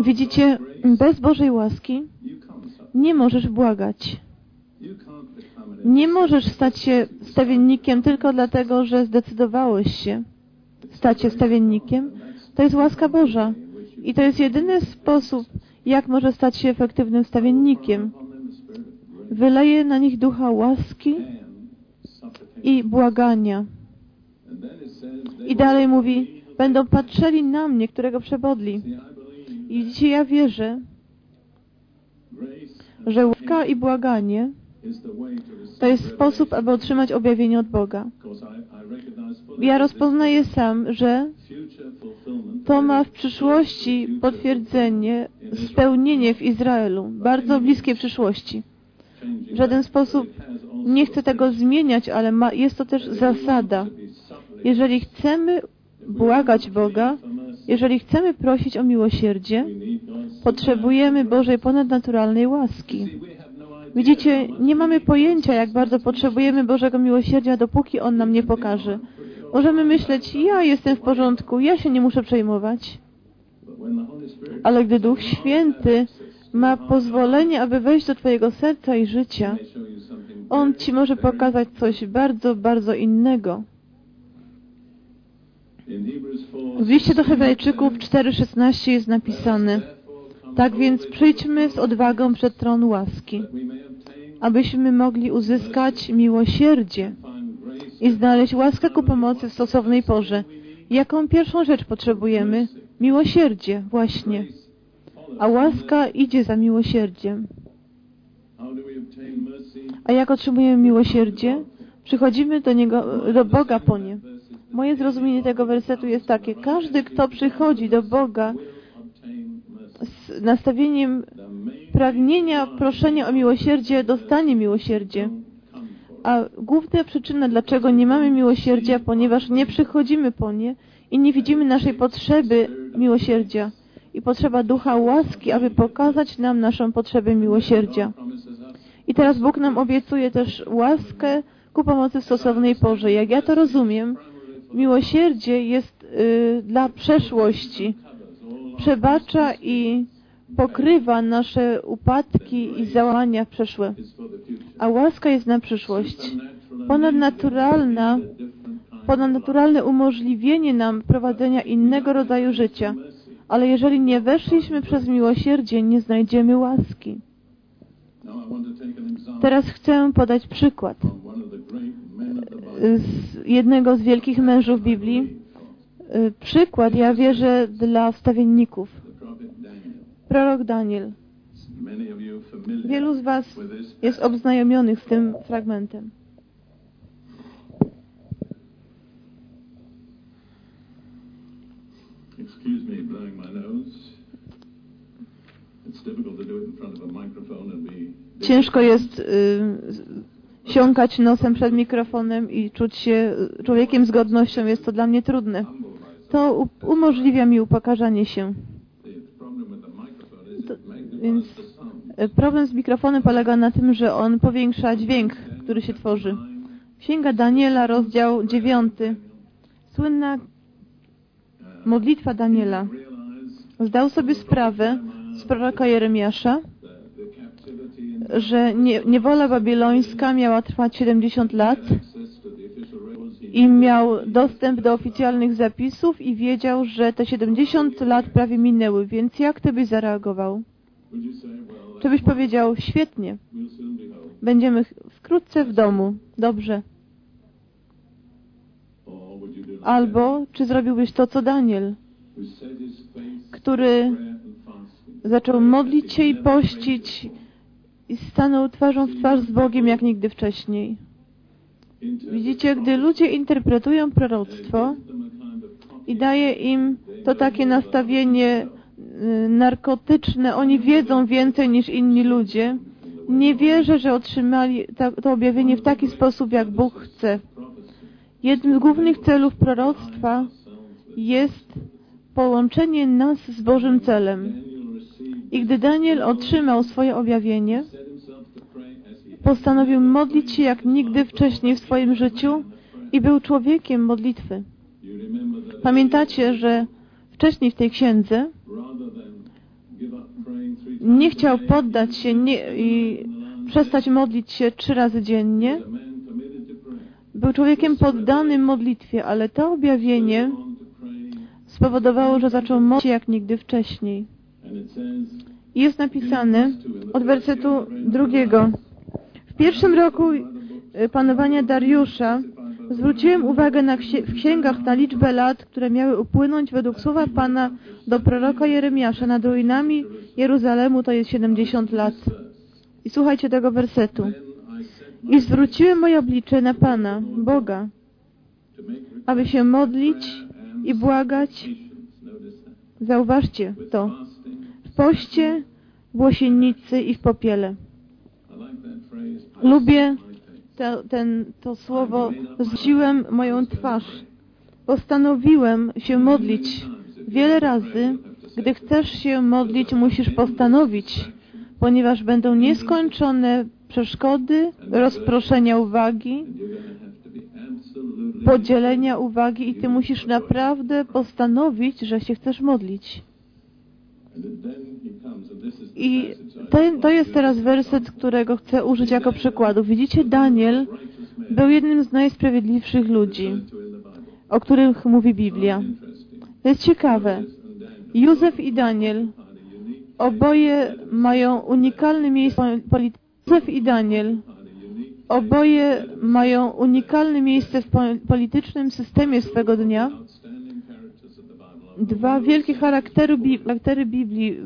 Widzicie, bez Bożej łaski nie możesz błagać. Nie możesz stać się stawiennikiem tylko dlatego, że zdecydowałeś się stać się stawiennikiem. To jest łaska Boża. I to jest jedyny sposób, jak może stać się efektywnym stawiennikiem. Wyleje na nich ducha łaski i błagania. I dalej mówi, będą patrzyli na mnie, którego przebodli. I dzisiaj ja wierzę, że łaska i błaganie to jest sposób, aby otrzymać objawienie od Boga. Ja rozpoznaję sam, że to ma w przyszłości potwierdzenie, spełnienie w Izraelu, bardzo bliskiej przyszłości. W żaden sposób nie chcę tego zmieniać, ale ma, jest to też zasada. Jeżeli chcemy błagać Boga, jeżeli chcemy prosić o miłosierdzie, potrzebujemy Bożej ponadnaturalnej łaski. Widzicie, nie mamy pojęcia, jak bardzo potrzebujemy Bożego miłosierdzia, dopóki On nam nie pokaże. Możemy myśleć, ja jestem w porządku, ja się nie muszę przejmować. Ale gdy Duch Święty ma pozwolenie, aby wejść do Twojego serca i życia, On Ci może pokazać coś bardzo, bardzo innego. In Hebrews 4, W liście do Hebrajczyków 4,16 jest napisane Tak więc przyjdźmy z odwagą przed tron łaski, abyśmy mogli uzyskać miłosierdzie i znaleźć łaskę ku pomocy w stosownej porze. Jaką pierwszą rzecz potrzebujemy? Miłosierdzie, właśnie. A łaska idzie za miłosierdziem. A jak otrzymujemy miłosierdzie? Przychodzimy do Niego, do Boga po nie. Moje zrozumienie tego wersetu jest takie. Każdy, kto przychodzi do Boga. Z nastawieniem pragnienia proszenia o miłosierdzie, dostanie miłosierdzie. A główna przyczyna, dlaczego nie mamy miłosierdzia, ponieważ nie przychodzimy po nie i nie widzimy naszej potrzeby miłosierdzia i potrzeba ducha łaski, aby pokazać nam naszą potrzebę miłosierdzia. I teraz Bóg nam obiecuje też łaskę ku pomocy w stosownej porze. Jak ja to rozumiem, miłosierdzie jest y, dla przeszłości. Przebacza i pokrywa nasze upadki i przeszłe. for the future. A łaska jest na przyszłość. Ponadnaturalna, ponadnaturalne umożliwienie nam prowadzenia innego rodzaju życia. Ale jeżeli nie weszliśmy przez miłosierdzie, nie znajdziemy łaski. Teraz chcę podać przykład z jednego z wielkich mężów Biblii. Przykład, ja wierzę, dla wstawienników. Prorok Daniel. Wielu z Was jest obznajomionych z tym fragmentem. Ciężko jest y, siąkać nosem przed mikrofonem i czuć się człowiekiem z godnością. Jest to dla mnie trudne. To umożliwia mi upokarzanie się. Więc y, problem z mikrofonem polega na tym, że on powiększa dźwięk, który się tworzy. Księga Daniela, rozdział 9. Słynna modlitwa Daniela. Zdał sobie sprawę z proroka Jeremiasza, że nie, niewola babilońska miała trwać 70 lat i miał dostęp do oficjalnych zapisów i wiedział, że te 70 lat prawie minęły, więc jak ty byś zareagował? Czy byś powiedział, świetnie, będziemy wkrótce w domu, dobrze. Albo czy zrobiłbyś to, co Daniel, który zaczął modlić się i pościć i stanął twarzą w twarz z Bogiem jak nigdy wcześniej. Widzicie, gdy ludzie interpretują proroctwo i daje im to takie nastawienie narkotyczne, oni wiedzą więcej niż inni ludzie. Nie wierzę, że otrzymali to objawienie w taki sposób, jak Bóg chce. Jednym z głównych celów proroctwa jest połączenie nas z Bożym celem. I gdy Daniel otrzymał swoje objawienie, postanowił modlić się jak nigdy wcześniej w swoim życiu i był człowiekiem modlitwy. Pamiętacie, że wcześniej w tej księdze nie chciał poddać się nie, i przestać modlić się trzy razy dziennie. Był człowiekiem poddanym modlitwie, ale to objawienie spowodowało, że zaczął modlić się jak nigdy wcześniej. Jest napisane od wersetu drugiego. W pierwszym roku y, panowania Dariusza zwróciłem uwagę na ksi- w księgach na liczbę lat, które miały upłynąć według słowa Pana do proroka Jeremiasza nad ruinami Jeruzalemu, to jest 70 lat. I słuchajcie tego wersetu. I zwróciłem moje oblicze na Pana, Boga, aby się modlić i błagać. Zauważcie to. W poście, w łosiennicy i w popiele. Lubię to, ten, to słowo zwróciłem moją twarz. Postanowiłem się modlić. Wiele razy, gdy chcesz się modlić, musisz postanowić, ponieważ będą nieskończone przeszkody, rozproszenia uwagi, podzielenia uwagi i ty musisz naprawdę postanowić, że się chcesz modlić. I ten, to jest teraz werset, którego chcę użyć jako przykładu. Widzicie, Daniel był jednym z najsprawiedliwszych ludzi, to o których mówi Biblia. To jest ciekawe. Józef i Daniel oboje mają unikalne miejsce polityczne. Józef i Daniel oboje mają unikalne miejsce w po- politycznym systemie swego dnia. Dwa wielkie charaktery, Bi- charaktery Biblii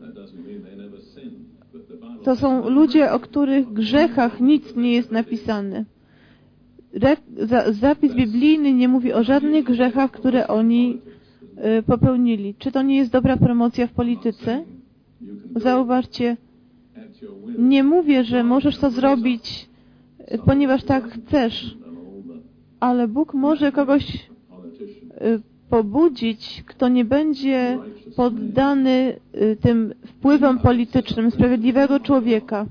to są ludzie, o których grzechach nic nie jest napisane. Re- za- zapis biblijny nie mówi o żadnych grzechach, które oni popełnili. Czy to nie jest dobra promocja w polityce? Zauważcie, nie mówię, że możesz to zrobić, y, ponieważ tak chcesz, ale Bóg może kogoś y, pobudzić, kto nie będzie poddany y, tym wpływom politycznym sprawiedliwego człowieka.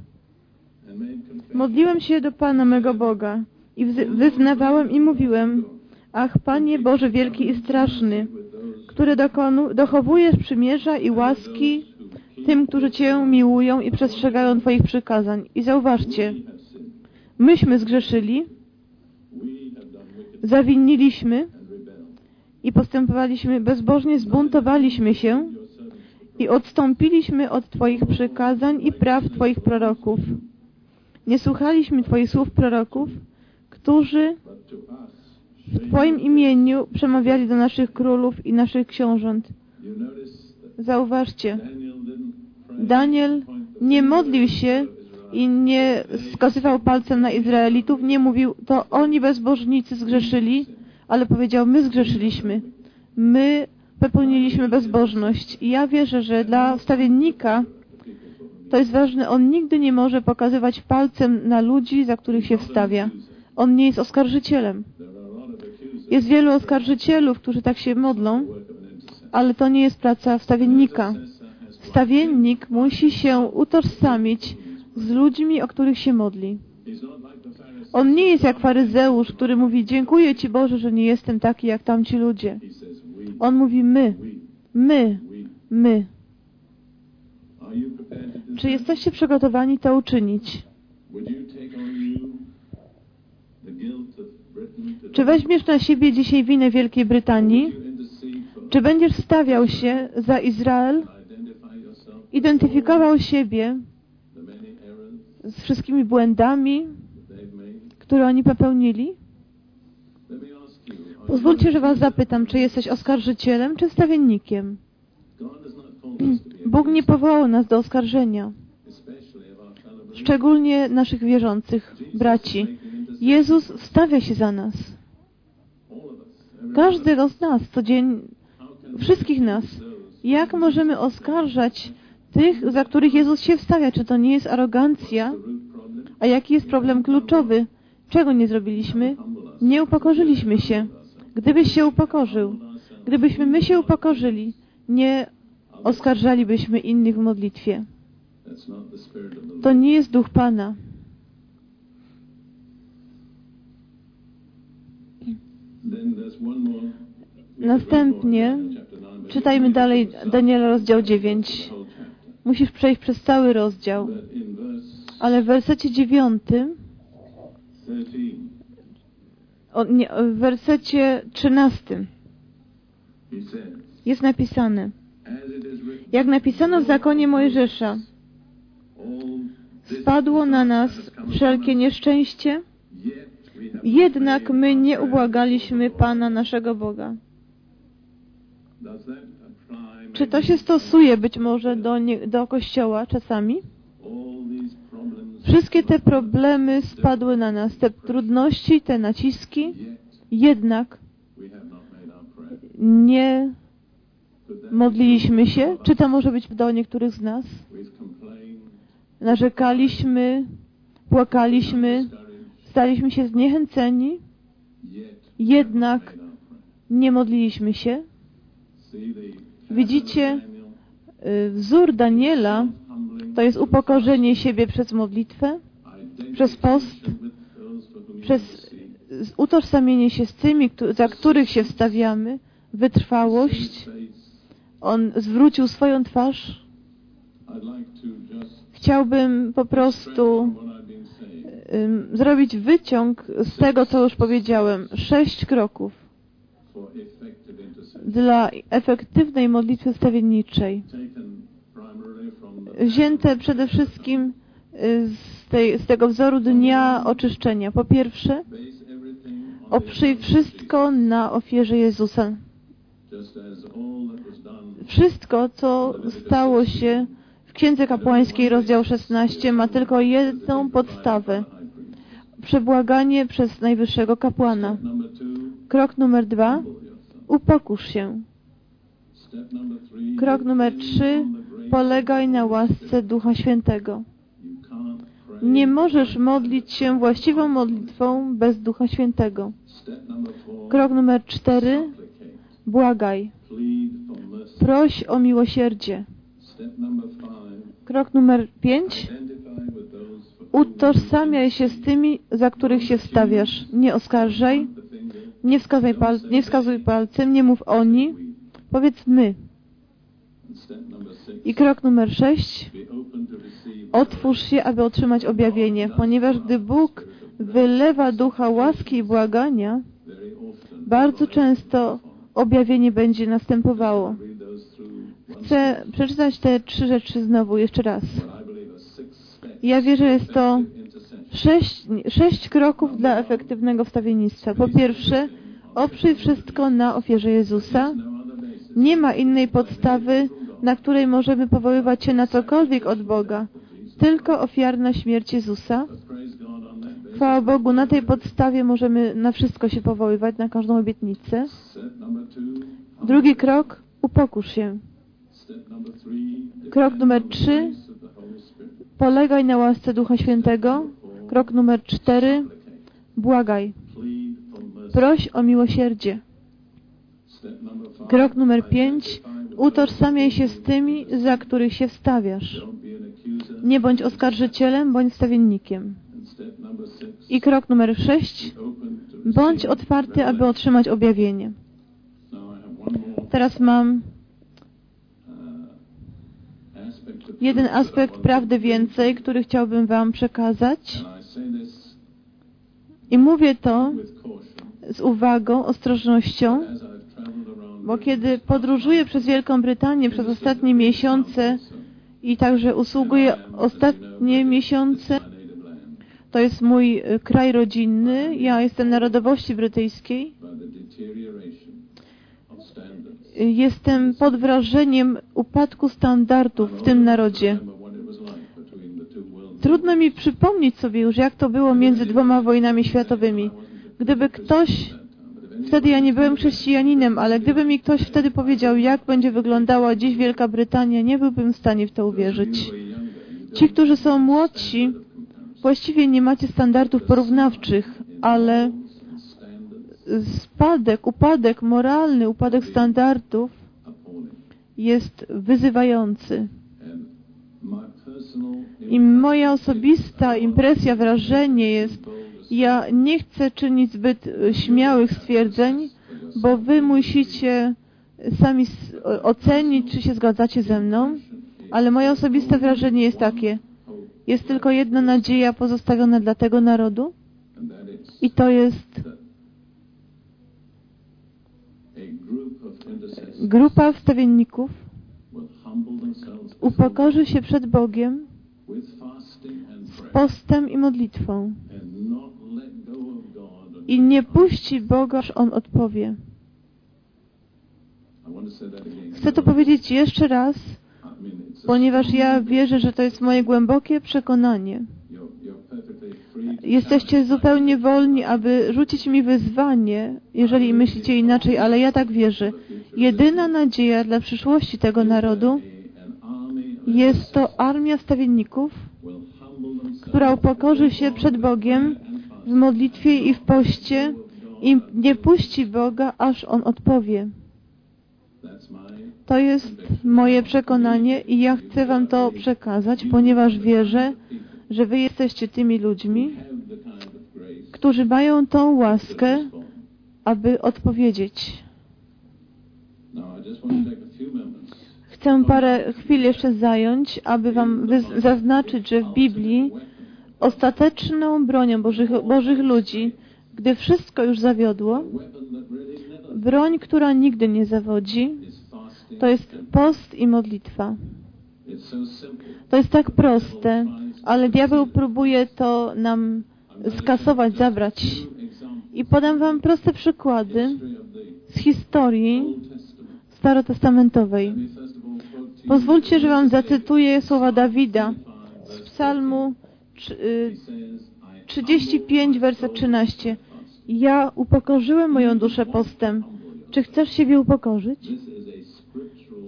Modliłem się do Pana mego Boga i wyznawałem i mówiłem, ach Panie Boże wielki i straszny, który dokonu, dochowujesz przymierza i łaski tym, którzy Cię miłują i przestrzegają Twoich przykazań. I zauważcie, myśmy zgrzeszyli, zawiniliśmy i postępowaliśmy bezbożnie, zbuntowaliśmy się i odstąpiliśmy od Twoich przykazań i praw Twoich proroków. Nie słuchaliśmy Twoich słów proroków, którzy w Twoim imieniu przemawiali do naszych królów i naszych książąt. Zauważcie, Daniel nie modlił się i nie wskazywał palcem na Izraelitów, nie mówił, to oni bezbożnicy zgrzeszyli, ale powiedział, my zgrzeszyliśmy, my popełniliśmy bezbożność. I ja wierzę, że dla wstawiennika to jest ważne, on nigdy nie może pokazywać palcem na ludzi, za których się wstawia. On nie jest oskarżycielem. Jest wielu oskarżycielów, którzy tak się modlą, ale to nie jest praca wstawiennika. Wstawiennik musi się utożsamić z ludźmi, o których się modli. On nie jest jak faryzeusz, który mówi, dziękuję Ci Boże, że nie jestem taki jak tamci ludzie. On mówi my, my, my. Czy jesteście przygotowani to uczynić? Czy weźmiesz na siebie dzisiaj winę Wielkiej Brytanii? Czy będziesz stawiał się za Izrael, identyfikował siebie z wszystkimi błędami, które oni popełnili? Pozwólcie, że Was zapytam, czy jesteś oskarżycielem, czy stawiennikiem? Bóg nie powołał nas do oskarżenia, szczególnie naszych wierzących braci. Jezus wstawia się za nas. Każdego z nas, codziennie, wszystkich nas. Jak możemy oskarżać tych, za których Jezus się wstawia? Czy to nie jest arogancja? A jaki jest problem kluczowy? Czego nie zrobiliśmy? Nie upokorzyliśmy się. Gdybyś się upokorzył, gdybyśmy my się upokorzyli, nie oskarżalibyśmy innych w modlitwie. To nie jest duch Pana. Następnie czytajmy dalej Daniela rozdział whole 9. chapter. Musisz przejść przez cały rozdział. Ale w wersecie 9, 13, o, nie, w wersecie 13 he says, jest napisane, jak napisano w zakonie Mojżesza, spadło na nas wszelkie nieszczęście, jednak my nie ubłagaliśmy. Pana naszego Boga. Czy to się stosuje być może do, nie, do Kościoła czasami? Wszystkie te problemy spadły na nas, te trudności, te naciski, jednak nie modliliśmy się. Czy to może być do niektórych z nas? Narzekaliśmy, płakaliśmy, staliśmy się zniechęceni, jednak nie modliliśmy się. Widzicie, y, wzór Daniela to jest upokorzenie siebie przez modlitwę, przez post, przez utożsamienie się z tymi, za których się wstawiamy, wytrwałość. On zwrócił swoją twarz, Chciałbym po prostu zrobić wyciąg z tego, co już powiedziałem. Sześć kroków dla efektywnej modlitwy the Wzięte przede wszystkim y, z, tej, z tego wzoru dnia oczyszczenia. Po pierwsze, oprzyj wszystko na ofierze Jezusa. Wszystko, co stało się w Księdze Kapłańskiej, rozdział 16, ma tylko jedną podstawę. Przebłaganie przez najwyższego kapłana. Krok numer dwa. Upokurz się. Krok numer trzy. Polegaj na łasce Ducha Świętego. Nie możesz modlić się właściwą modlitwą bez Ducha Świętego. Krok numer cztery. Błagaj. Proś o miłosierdzie. Krok numer pięć. Utożsamiaj się z tymi, za których się wstawiasz. Nie oskarżaj, nie, pal nie wskazuj palcem, nie mów oni. Powiedz my. I krok numer sześć. Otwórz się, aby otrzymać objawienie, ponieważ gdy Bóg wylewa ducha łaski i błagania, bardzo często objawienie będzie następowało. Chcę przeczytać te trzy rzeczy znowu jeszcze raz. Ja wierzę, jest to sześć, sześć kroków dla efektywnego wstawiennictwa. Po pierwsze, oprzyj wszystko na ofierze Jezusa. Nie ma innej podstawy, na której możemy powoływać się na cokolwiek od Boga. Tylko ofiarna śmierć Jezusa. Chwała Bogu, na tej podstawie możemy na wszystko się powoływać, na każdą obietnicę. Drugi krok, upokórz się. Krok numer trzy, polegaj na łasce Ducha Świętego. Krok numer cztery, błagaj. Proś o miłosierdzie. Krok numer pięć, utożsamiaj się z tymi, za których się wstawiasz. Nie bądź oskarżycielem, bądź six, I krok numer sześć, bądź otwarty, aby otrzymać objawienie. Teraz mam jeden aspekt prawdy więcej, który chciałbym Wam przekazać. I mówię to z uwagą, ostrożnością, bo kiedy podróżuję przez Wielką Brytanię przez ostatnie miesiące i także usługuję ostatnie miesiące, to jest mój y, kraj rodzinny, ja jestem narodowości brytyjskiej, jestem pod wrażeniem upadku standardów w tym narodzie. Trudno mi przypomnieć sobie już, jak to było między dwoma wojnami światowymi. Gdyby ktoś, wtedy ja nie byłem chrześcijaninem, ale gdyby mi ktoś wtedy powiedział, jak będzie wyglądała dziś Wielka Brytania, nie byłbym w stanie w to uwierzyć. Ci, którzy są młodsi, właściwie nie macie standardów porównawczych, ale spadek, upadek moralny, upadek standardów jest wyzywający. I moja osobista impresja, wrażenie jest, ja nie chcę czynić zbyt e, śmiałych stwierdzeń, bo wy musicie sami ocenić, czy się zgadzacie ze mną, ale moje osobiste wrażenie jest takie. Jest tylko jedna nadzieja pozostawiona dla tego narodu i to jest grupa wstawienników upokorzy się przed Bogiem z postem i modlitwą i nie puści Boga, aż On odpowie. Chcę to powiedzieć jeszcze raz, ponieważ ja wierzę, że to jest moje głębokie przekonanie. Jesteście zupełnie wolni, aby rzucić mi wyzwanie, jeżeli myślicie inaczej, ale ja tak wierzę. Jedyna nadzieja dla przyszłości tego narodu jest to armia stawienników, która upokorzy się przed Bogiem w modlitwie i w poście i nie puści Boga, aż On odpowie. To jest moje przekonanie i ja chcę Wam to przekazać, ponieważ wierzę, że Wy jesteście tymi ludźmi, którzy mają tą łaskę, aby odpowiedzieć. Chcę parę chwil jeszcze zająć, aby Wam zaznaczyć, że w Biblii ostateczną bronią Bożych, Bożych ludzi, gdy wszystko już zawiodło, broń, która nigdy nie zawodzi, to jest post i modlitwa. To jest tak proste, ale diabeł próbuje to nam skasować, zabrać. I podam Wam proste przykłady z historii starotestamentowej. Pozwólcie, że Wam zacytuję słowa Dawida z psalmu tr- y, 35, werset 13. Ja upokorzyłem moją duszę postem. Czy chcesz siebie upokorzyć?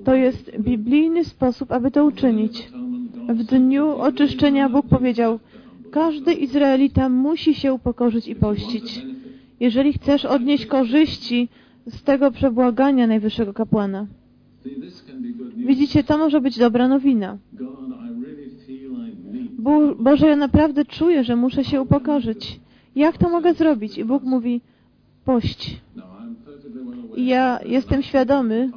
To jest biblijny sposób, aby to uczynić. W dniu oczyszczenia Bóg powiedział, każdy Izraelita musi się upokorzyć i pościć, jeżeli chcesz odnieść korzyści z tego przebłagania Najwyższego Kapłana. Widzicie, to może być dobra nowina. Bo, Boże, ja naprawdę czuję, że muszę się upokorzyć. Jak to mogę zrobić? I Bóg mówi, pość. I ja jestem świadomy,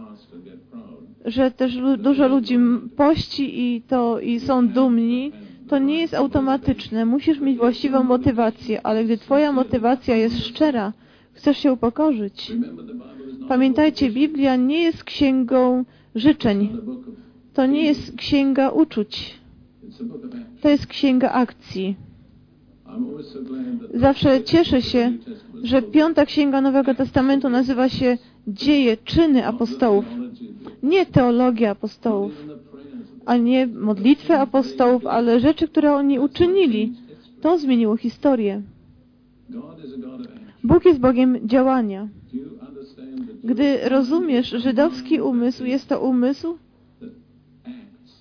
że też dużo ludzi pości i to i są dumni. To nie jest automatyczne. Musisz mieć właściwą motywację, ale gdy Twoja motywacja jest szczera, chcesz się upokorzyć. Pamiętajcie, Biblia nie jest księgą życzeń. To nie jest księga uczuć. To jest księga akcji. Zawsze cieszę się, że piąta księga Nowego Testamentu nazywa się Dzieje, czyny apostołów. Nie teologia apostołów, a nie modlitwy apostołów, ale rzeczy, które oni uczynili. To zmieniło historię. Bóg jest Bogiem działania. Gdy rozumiesz żydowski umysł, jest to umysł,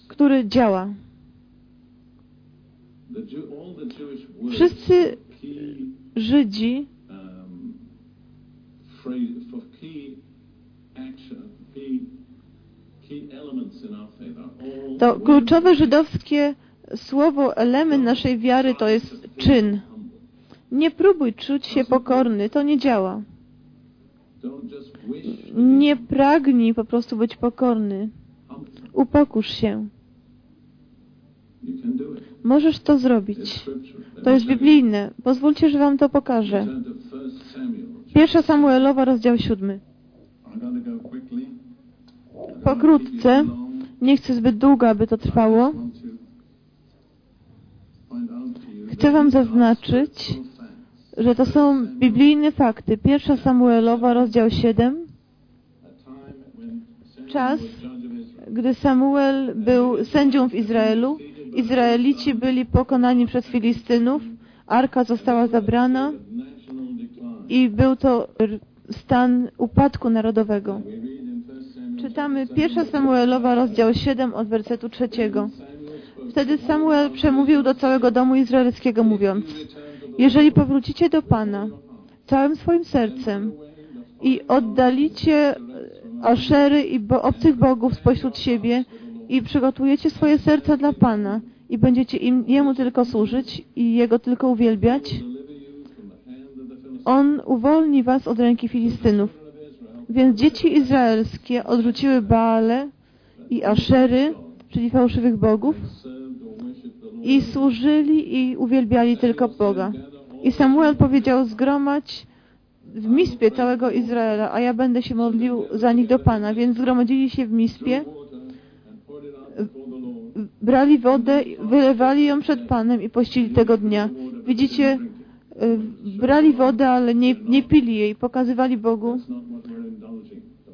który działa. Wszyscy Żydzi to kluczowe żydowskie słowo, element naszej wiary to jest czyn. Nie próbuj czuć się pokorny, to nie działa. Nie pragnij po prostu być pokorny. Upokórz się. Możesz to zrobić. To jest biblijne. Pozwólcie, że Wam to pokażę. Pierwsza Samuelowa, rozdział siódmy. Pokrótce. Nie chcę zbyt długo, aby to trwało. Chcę Wam zaznaczyć, że to są biblijne fakty. Pierwsza Samuelowa, rozdział 7. Czas, gdy Samuel był sędzią w Izraelu. Izraelici byli pokonani przez Filistynów. Arka została zabrana i był to stan upadku narodowego. Czytamy 1 Samuelowa, rozdział 7 od wersetu 3. Wtedy Samuel przemówił do całego domu izraelskiego, mówiąc Jeżeli powrócicie do Pana całym swoim sercem i oddalicie aszery i bo obcych bogów spośród siebie i przygotujecie swoje serca dla Pana i będziecie im, Jemu tylko służyć i Jego tylko uwielbiać, On uwolni was od ręki Filistynów. Więc dzieci izraelskie odrzuciły Baale i Aszery, czyli fałszywych bogów, i służyli i uwielbiali tylko Boga. I Samuel powiedział, zgromadź w Mispie całego Izraela, a ja będę się modlił za nich do Pana. Więc zgromadzili się w Mispie, brali wodę, wylewali ją przed Panem i pościli tego dnia. Widzicie, brali wodę, ale nie, nie pili jej, pokazywali Bogu.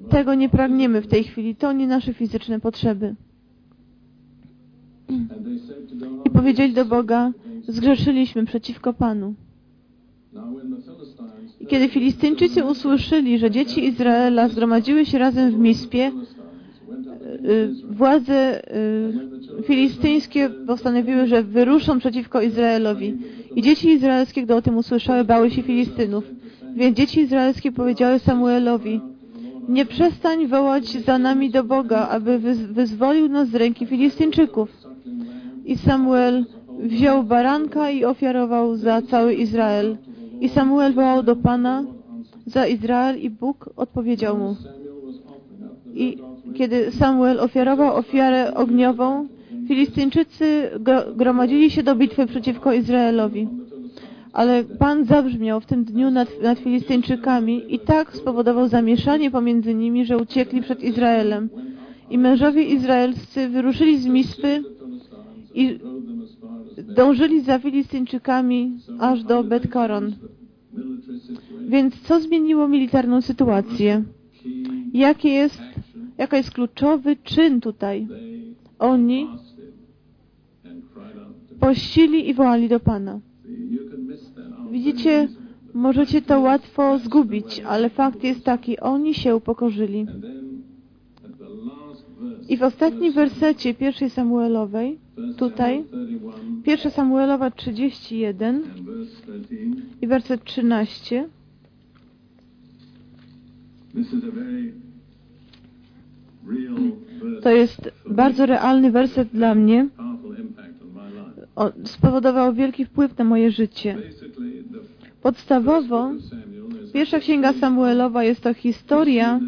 Tego nie pragniemy w tej chwili. To nie nasze fizyczne potrzeby. I powiedzieli do Boga, zgrzeszyliśmy przeciwko Panu. I kiedy Filistyńczycy usłyszeli, że dzieci Izraela zgromadziły się razem w Mispie, y, władze y, filistyńskie postanowiły, że wyruszą przeciwko Izraelowi. I dzieci izraelskie, gdy o tym usłyszały, bały się Filistynów. Więc dzieci izraelskie powiedziały Samuelowi, nie przestań wołać za nami do Boga, aby wyz- wyzwolił nas z ręki Filistyńczyków. I Samuel wziął baranka i ofiarował za cały Izrael. I Samuel wołał do Pana za Izrael i Bóg odpowiedział mu. I kiedy Samuel ofiarował ofiarę ogniową, Filistyńczycy gro- gromadzili się do bitwy przeciwko Izraelowi. Ale Pan zabrzmiał w tym dniu nad, nad Filistyńczykami i tak spowodował zamieszanie pomiędzy nimi, że uciekli przed Izraelem. I mężowie izraelscy wyruszyli z Mispy i dążyli za Filistyńczykami aż do Bet-Koron. Więc co zmieniło militarną sytuację? Jakie jest, jaka jest kluczowy czyn tutaj? Oni pościli i wołali do Pana. Widzicie, możecie to łatwo zgubić, ale fakt jest taki, oni się upokorzyli. I w ostatnim wersecie pierwszej Samuelowej, tutaj, pierwsza Samuelowa 31 i werset 13, to jest bardzo realny werset dla mnie. Spowodował wielki wpływ na moje życie. Podstawowo, pierwsza księga Samuelowa jest to historia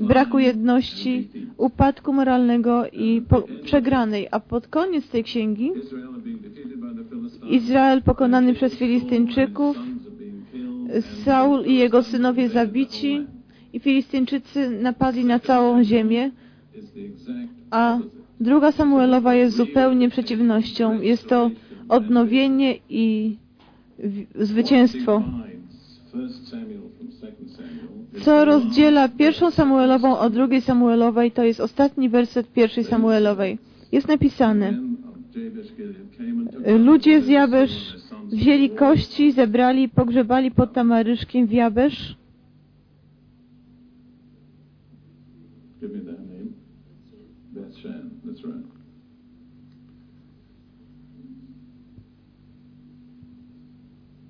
braku jedności, upadku moralnego i przegranej, a pod koniec tej księgi Izrael pokonany przez Filistyńczyków, Saul i jego synowie zabici i Filistyńczycy napadli na całą ziemię, a druga Samuelowa jest zupełnie przeciwnością. Jest to odnowienie i zwycięstwo. Co rozdziela pierwszą Samuelową od drugiej Samuelowej, to jest ostatni werset pierwszej Samuelowej. Jest napisane, ludzie z Jabesz wzięli kości, zebrali, pogrzebali pod tamaryszkiem w Jabesz.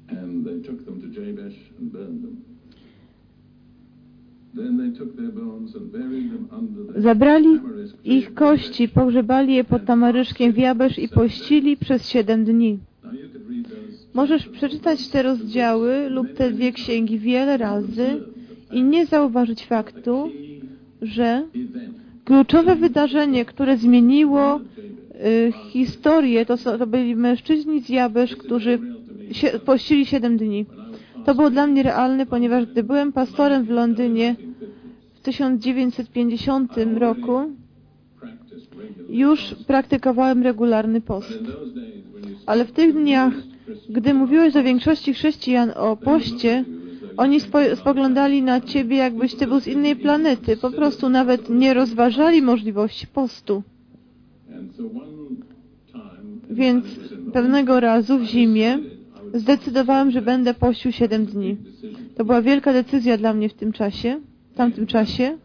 And they took them to Jabesh and burned them. Zabrali ich kości, pogrzebali je pod tamaryszkiem w Jabesz i pościli przez siedem dni. Możesz przeczytać te rozdziały lub te dwie księgi wiele razy i nie zauważyć faktu, że kluczowe wydarzenie, które zmieniło y, historię, to, to byli mężczyźni z Jabesz, którzy pościli siedem dni. To było dla mnie realne, ponieważ gdy byłem pastorem w Londynie w 1950 roku, już praktykowałem regularny post. Ale w tych dniach, gdy mówiłeś do większości chrześcijan o poście, oni spo, spoglądali na ciebie, jakbyś ty był z innej planety. Po prostu nawet nie rozważali możliwości postu. Więc pewnego razu w zimie zdecydowałem, że będę pościł 7 dni. To była wielka decyzja dla mnie w tym czasie, w tamtym czasie.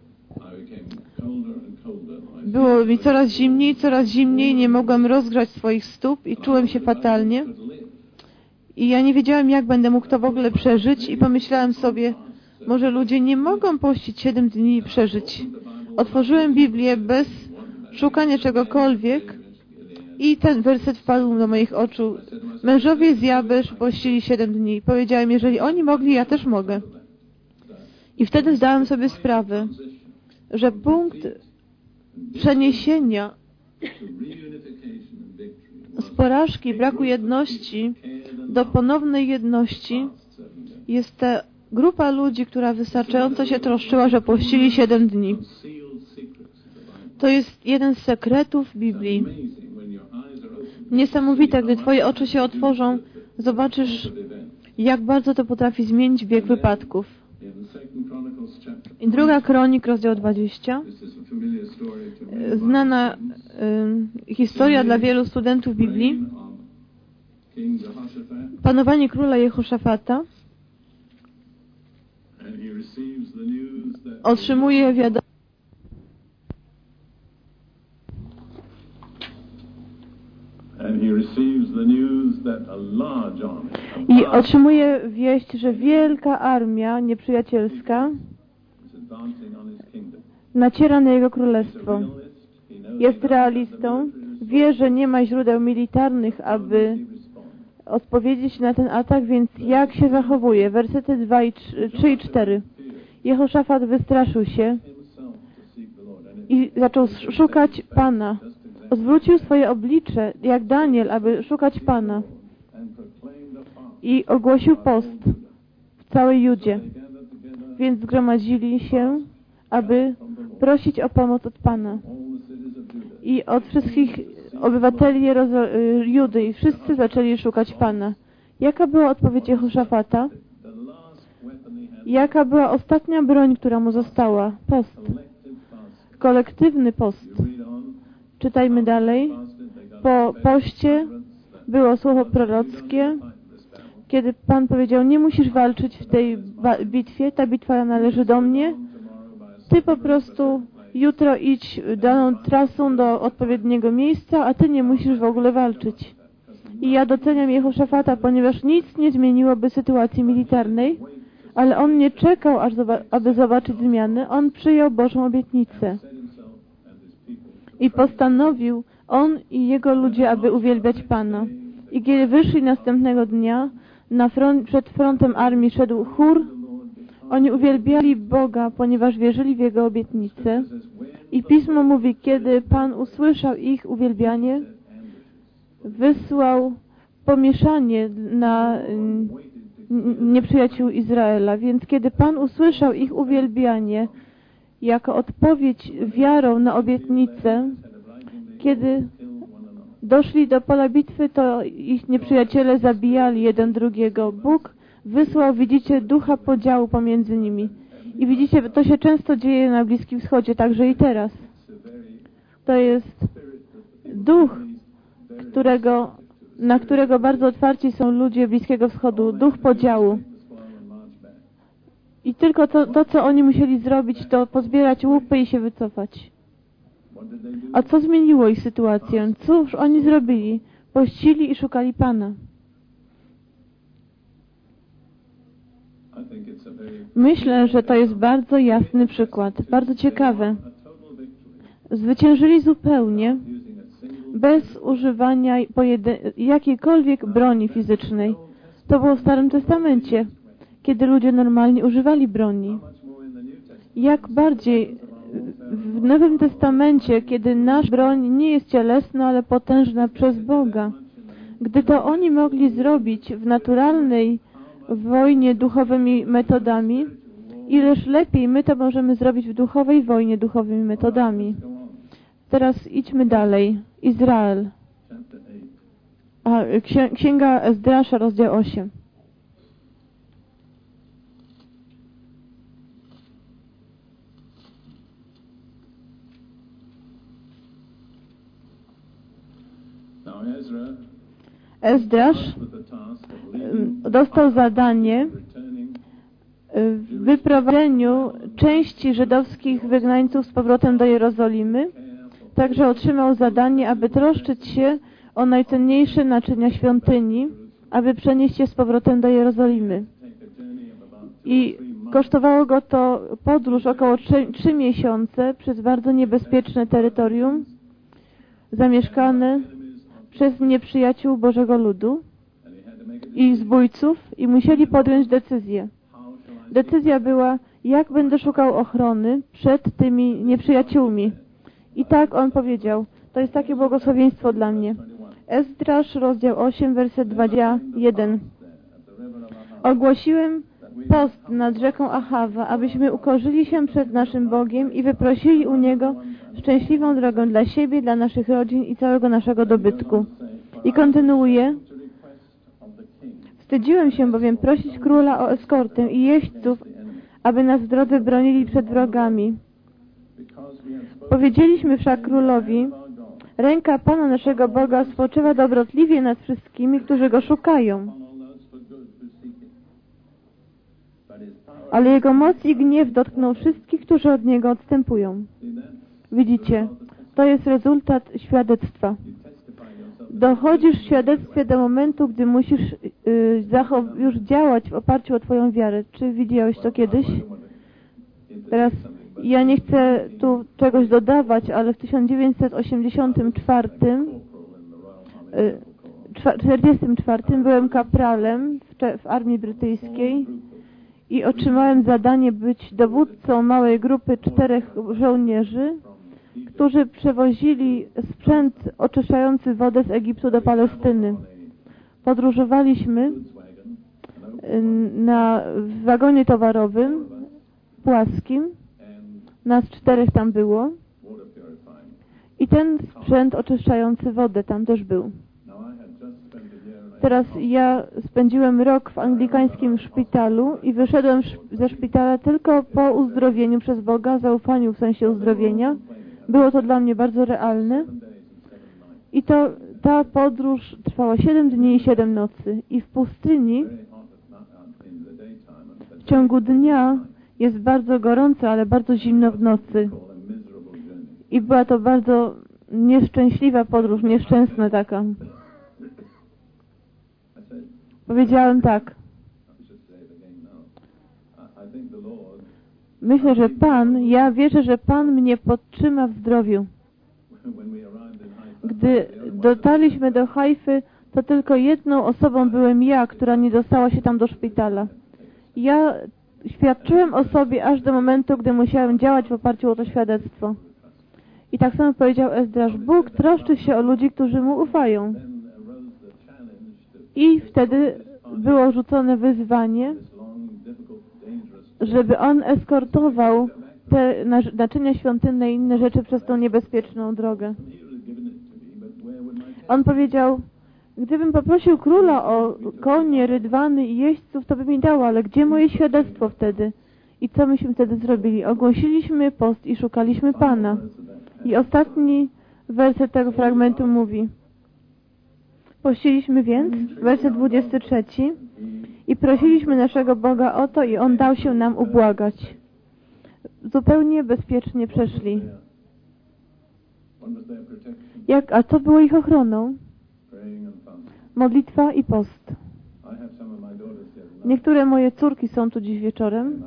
Było mi coraz zimniej, coraz zimniej, nie mogłem rozgrzać swoich stóp i czułem się fatalnie. I ja nie wiedziałem, jak będę mógł to w ogóle przeżyć i pomyślałem sobie, może ludzie nie mogą pościć 7 dni i przeżyć. Otworzyłem Biblię bez szukania czegokolwiek i ten werset wpadł do moich oczu. Mężowie z Jabesz pościli 7 dni. Powiedziałem, jeżeli oni mogli, ja też mogę. I wtedy zdałem sobie sprawę, że punkt przeniesienia z porażki, braku jedności do ponownej jedności jest ta grupa ludzi, która wystarczająco się troszczyła, że pościli 7 dni. To jest jeden z sekretów Biblii. Niesamowite, gdy Twoje oczy się otworzą, zobaczysz, jak bardzo to potrafi zmienić bieg wypadków. I druga kronik, rozdział 20. This is a familiar story to many Znana y, historia dla wielu studentów. Biblii. Panowanie króla Jehoszafata otrzymuje wiadomość, i otrzymuje wieść, że wielka armia nieprzyjacielska naciera na jego królestwo. Jest realistą, wie, że nie ma źródeł militarnych, aby odpowiedzieć na ten atak, więc jak się zachowuje? Wersety 2 i 3, 3 i 4. Jehoszafat wystraszył się, i zaczął szukać Pana. Zwrócił swoje oblicze, jak Daniel, aby szukać Pana i ogłosił post w całej Judzie. Więc zgromadzili się, aby prosić o pomoc od Pana. I od wszystkich obywateli y, Judy i wszyscy zaczęli szukać Pana. Jaka była odpowiedź Jehoszafata? Jaka była ostatnia broń, która mu została? Post. Kolektywny post. Czytajmy dalej. Po poście było słowo prorockie, kiedy Pan powiedział, nie musisz walczyć w tej bitwie, ta bitwa należy do mnie. Ty po prostu jutro idź daną trasą do odpowiedniego miejsca, a Ty nie musisz w ogóle walczyć. I ja doceniam Jehoszafata, ponieważ nic nie zmieniłoby sytuacji militarnej, ale on nie czekał, aż zoba aby zobaczyć zmiany. On przyjął Bożą obietnicę. I postanowił on i jego ludzie, aby uwielbiać Pana. I kiedy wyszli następnego dnia, na front, przed frontem armii szedł chór. Oni uwielbiali Boga, ponieważ wierzyli w Jego obietnicę. I Pismo mówi, kiedy Pan usłyszał ich uwielbianie, wysłał pomieszanie na nieprzyjaciół Izraela. Więc kiedy Pan usłyszał ich uwielbianie jako odpowiedź wiarą na obietnicę, kiedy doszli do pola bitwy, to ich nieprzyjaciele zabijali jeden drugiego. Bóg wysłał, widzicie, ducha podziału pomiędzy nimi. I widzicie, to się często dzieje na Bliskim Wschodzie, także i teraz. To jest duch, którego, na którego bardzo otwarci są ludzie Bliskiego Wschodu, duch podziału. I tylko to, to, co oni musieli zrobić, to pozbierać łupy i się wycofać. A co zmieniło ich sytuację? Cóż oni zrobili? Pościli i szukali Pana. Myślę, że to jest bardzo jasny przykład, bardzo ciekawe. Zwyciężyli zupełnie bez używania jakiejkolwiek broni fizycznej. To było w Starym Testamencie, kiedy ludzie normalnie używali broni. Jak bardziej w Nowym Testamencie, kiedy nasz broń nie jest cielesna, ale potężna przez Boga. Gdy to oni mogli zrobić w naturalnej wojnie duchowymi metodami, ileż lepiej my to możemy zrobić w duchowej wojnie duchowymi metodami. Teraz idźmy dalej. Izrael. A, księga Ezdrasza, rozdział 8. Ezdrasz dostał zadanie w wyprowadzeniu części żydowskich wygnańców z powrotem do Jerozolimy. Także otrzymał zadanie, aby troszczyć się o najcenniejsze naczynia świątyni, aby przenieść je z powrotem do Jerozolimy. I kosztowało go to podróż około trzy miesiące przez bardzo niebezpieczne terytorium, zamieszkane przez nieprzyjaciół Bożego Ludu i zbójców i musieli podjąć decyzję. Decyzja była, jak będę szukał ochrony przed tymi nieprzyjaciółmi. I tak on powiedział, to jest takie błogosławieństwo dla mnie. Ezdrasz, rozdział 8, werset 21. Ogłosiłem post nad rzeką Achawa, abyśmy ukorzyli się przed naszym Bogiem i wyprosili u Niego szczęśliwą drogę dla siebie, dla naszych rodzin i całego naszego dobytku. I kontynuuje. Wstydziłem się bowiem prosić króla o eskortę i jeźdźców, aby nas w drodze bronili przed wrogami. Powiedzieliśmy wszak królowi, ręka Pana naszego Boga spoczywa dobrotliwie nad wszystkimi, którzy Go szukają. Ale Jego moc i gniew dotkną wszystkich, którzy od Niego odstępują. Widzicie, to jest rezultat świadectwa. Dochodzisz w świadectwie do momentu, gdy musisz y, już działać w oparciu o Twoją wiarę. Czy widziałeś to kiedyś? Teraz ja nie chcę tu czegoś dodawać, ale w 1984 1944 y, byłem kapralem w, w armii brytyjskiej i otrzymałem zadanie być dowódcą małej grupy czterech żołnierzy którzy przewozili sprzęt oczyszczający wodę z Egiptu do Palestyny. Podróżowaliśmy y, na wagonie towarowym płaskim, nas czterech tam było i ten sprzęt oczyszczający wodę tam też był. Teraz ja spędziłem rok w anglikańskim szpitalu i wyszedłem ze szpitala tylko po uzdrowieniu przez Boga, zaufaniu w sensie uzdrowienia. Było to dla mnie bardzo realne. I to ta podróż trwała 7 dni i 7 nocy. I w pustyni w ciągu dnia jest bardzo gorąco, ale bardzo zimno w nocy. I była to bardzo nieszczęśliwa podróż, nieszczęsna taka. Powiedziałem tak. Myślę, że Pan, ja wierzę, że Pan mnie podtrzyma w zdrowiu. Gdy dotarliśmy do Hajfy, to tylko jedną osobą byłem ja, która nie dostała się tam do szpitala. Ja świadczyłem o sobie aż do momentu, gdy musiałem działać w oparciu o to świadectwo. I tak samo powiedział Ezdrasz, Bóg troszczy się o ludzi, którzy Mu ufają. I wtedy było rzucone wyzwanie, żeby on eskortował te naczynia świątynne i inne rzeczy przez tą niebezpieczną drogę. On powiedział, gdybym poprosił króla o konie, rydwany i jeźdźców, to by mi dało, ale gdzie moje świadectwo wtedy? I co myśmy wtedy zrobili? Ogłosiliśmy post i szukaliśmy Pana. I ostatni werset tego fragmentu mówi, Pościliśmy więc, werset 23, i prosiliśmy naszego Boga o to i On dał się nam ubłagać. Zupełnie bezpiecznie przeszli. Jak, a co było ich ochroną? Modlitwa i post. Niektóre moje córki są tu dziś wieczorem.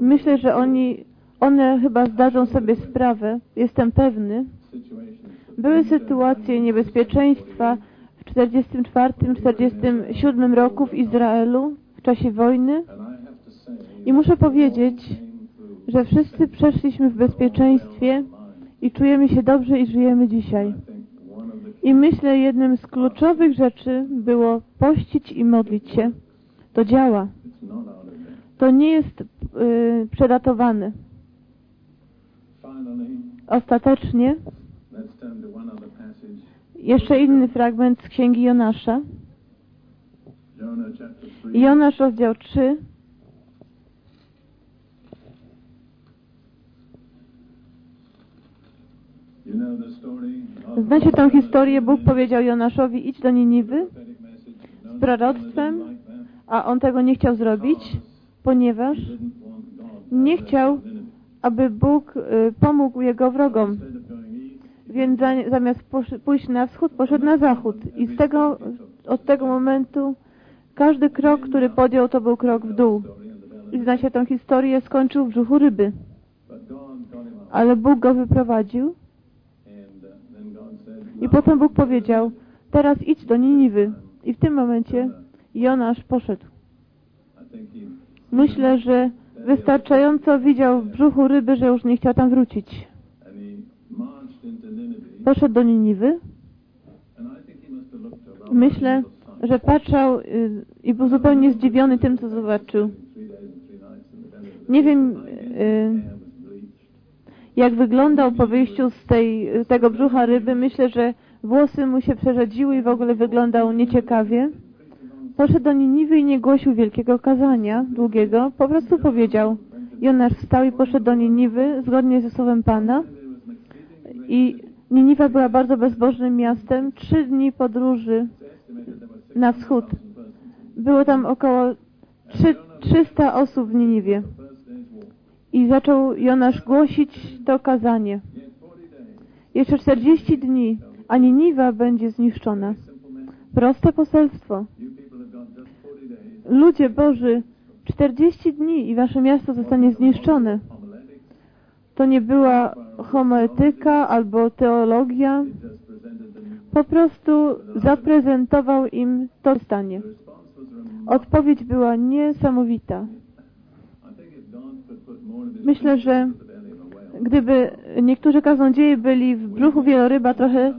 Myślę, że oni, one chyba zdadzą sobie sprawę, jestem pewny. Były sytuacje niebezpieczeństwa, 1944-1947 roku w Izraelu w czasie wojny i muszę powiedzieć, że wszyscy przeszliśmy w bezpieczeństwie i czujemy się dobrze i żyjemy dzisiaj. I myślę, jednym z kluczowych rzeczy było pościć i modlić się. To działa. To nie jest yy, przedatowane. Ostatecznie jeszcze inny fragment z Księgi Jonasza. Jonasz, rozdział 3. Znacie tę historię? Bóg powiedział Jonaszowi, idź do Niniwy z proroctwem, a on tego nie chciał zrobić, ponieważ nie chciał, aby Bóg y, pomógł jego wrogom więc zamiast pójść na wschód, poszedł na zachód. I z tego, od tego momentu każdy krok, który podjął, to był krok w dół. I zna się tę historię, skończył w brzuchu ryby. Ale Bóg go wyprowadził. I potem Bóg powiedział, teraz idź do Niniwy. I w tym momencie Jonasz poszedł. Myślę, że wystarczająco widział w brzuchu ryby, że już nie chciał tam wrócić poszedł do Niniwy. Myślę, że patrzał y, i był zupełnie zdziwiony tym, co zobaczył. Nie wiem, y, jak wyglądał po wyjściu z tej, tego brzucha ryby. Myślę, że włosy mu się przerzedziły i w ogóle wyglądał nieciekawie. Poszedł do Niniwy i nie głosił wielkiego kazania, długiego. Po prostu powiedział. Jonasz wstał i poszedł do Niniwy zgodnie ze słowem Pana. I Niniwa była bardzo bezbożnym miastem. Trzy dni podróży na wschód. Było tam około 300 osób w Niniwie. I zaczął Jonasz głosić to kazanie. Jeszcze 40 dni, a Niniwa będzie zniszczona. Proste poselstwo. Ludzie Boży, 40 dni i wasze miasto zostanie zniszczone. To nie była homoetyka albo teologia. Po prostu zaprezentował im to stanie. Odpowiedź była niesamowita. Myślę, że Gdyby niektórzy kaznodzieje byli w brzuchu wieloryba trochę,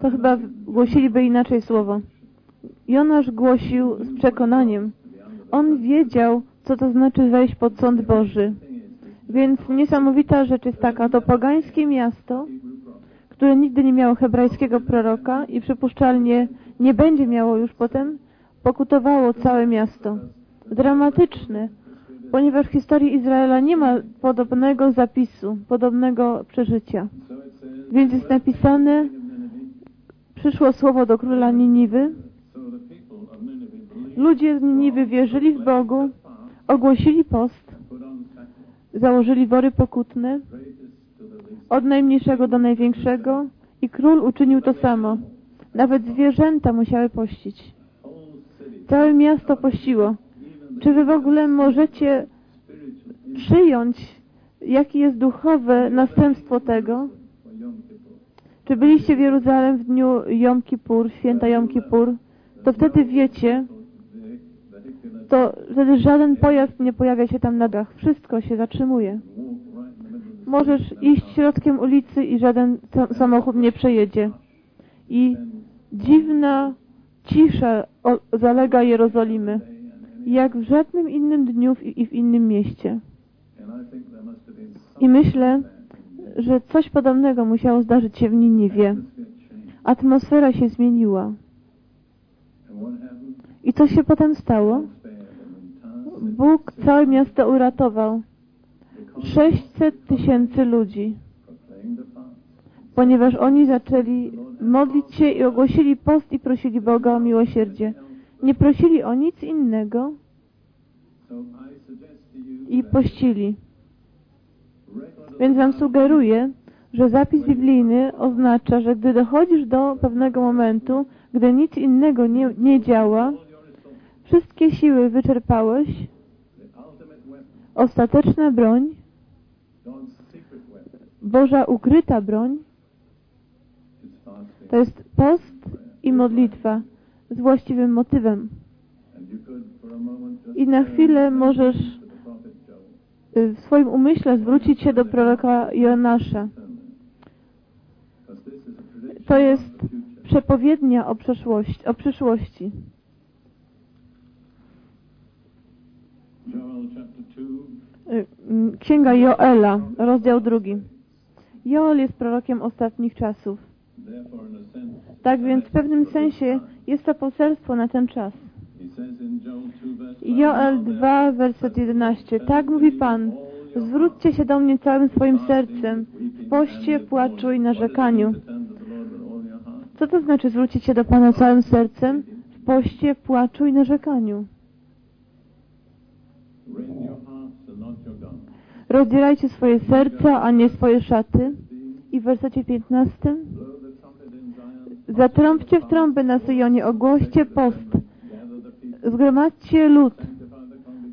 to chyba głosiliby inaczej słowo. Jonasz głosił z przekonaniem. On wiedział, co to znaczy wejść pod sąd Boży. Więc niesamowita rzecz jest taka, to pogańskie miasto, które nigdy nie miało hebrajskiego proroka i przypuszczalnie nie będzie miało już potem, pokutowało całe miasto. Dramatyczne, ponieważ w historii Izraela nie ma podobnego zapisu, podobnego przeżycia. Więc jest napisane, przyszło słowo do króla Niniwy. Ludzie z Niniwy wierzyli w Bogu, ogłosili post, założyli wory pokutne, od najmniejszego do największego i król uczynił to samo. Nawet zwierzęta musiały pościć. Całe miasto pościło. Czy wy w ogóle możecie przyjąć, jakie jest duchowe następstwo tego? Czy byliście w Jeruzalem w dniu Jom Kippur, święta Jom Kippur? To wtedy wiecie, to wtedy żaden pojazd nie pojawia się tam na dach. Wszystko się zatrzymuje. Możesz iść środkiem ulicy i żaden samochód nie przejedzie. I dziwna cisza zalega Jerozolimy, jak w żadnym innym dniu i w innym mieście. I myślę, że coś podobnego musiało zdarzyć się w Niniwie. Atmosfera się zmieniła. I co się potem stało? Bóg całe miasto uratował. 600 tysięcy ludzi, ponieważ oni zaczęli modlić się i ogłosili post i prosili Boga o miłosierdzie. Nie prosili o nic innego i pościli. Więc Wam sugeruję, że zapis biblijny oznacza, że gdy dochodzisz do pewnego momentu, gdy nic innego nie, nie działa, wszystkie siły wyczerpałeś, ostateczna broń, Boża ukryta broń, to jest post i modlitwa z właściwym motywem. I na chwilę możesz w swoim umyśle zwrócić się do proroka Jonasza. To jest przepowiednia o, o przyszłości. Księga Joela, rozdział drugi. Joel jest prorokiem ostatnich czasów. Tak więc w pewnym sensie jest to poselstwo na ten czas. Joel 2, werset 11. Tak mówi Pan, zwróćcie się do mnie całym swoim sercem, w poście, płaczu i narzekaniu. Co to znaczy zwrócić się do Pana całym sercem, w poście, płaczu i narzekaniu? Rozdzierajcie swoje serca, a nie swoje szaty. I w wersecie 15. Zatrąbcie w trąby na Syjonie, ogłoście post. Zgromadźcie lud.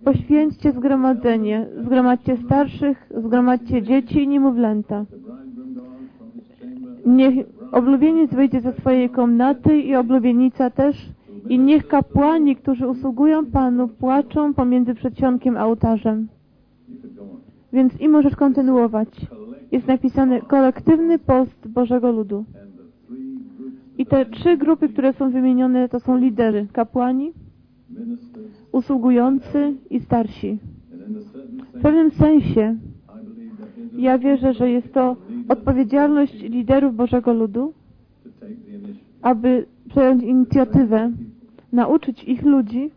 Poświęćcie zgromadzenie. Zgromadźcie starszych, zgromadźcie dzieci i niemowlęta. Niech oblubieniec wyjdzie ze swojej komnaty i oblubienica też. I niech kapłani, którzy usługują Panu, płaczą pomiędzy przedsionkiem a ołtarzem. Więc i możesz kontynuować. Jest napisany kolektywny post Bożego Ludu. I te trzy grupy, które są wymienione, to są lidery. Kapłani, usługujący i starsi. W pewnym sensie ja wierzę, że jest to odpowiedzialność liderów Bożego Ludu, aby przejąć inicjatywę, nauczyć ich ludzi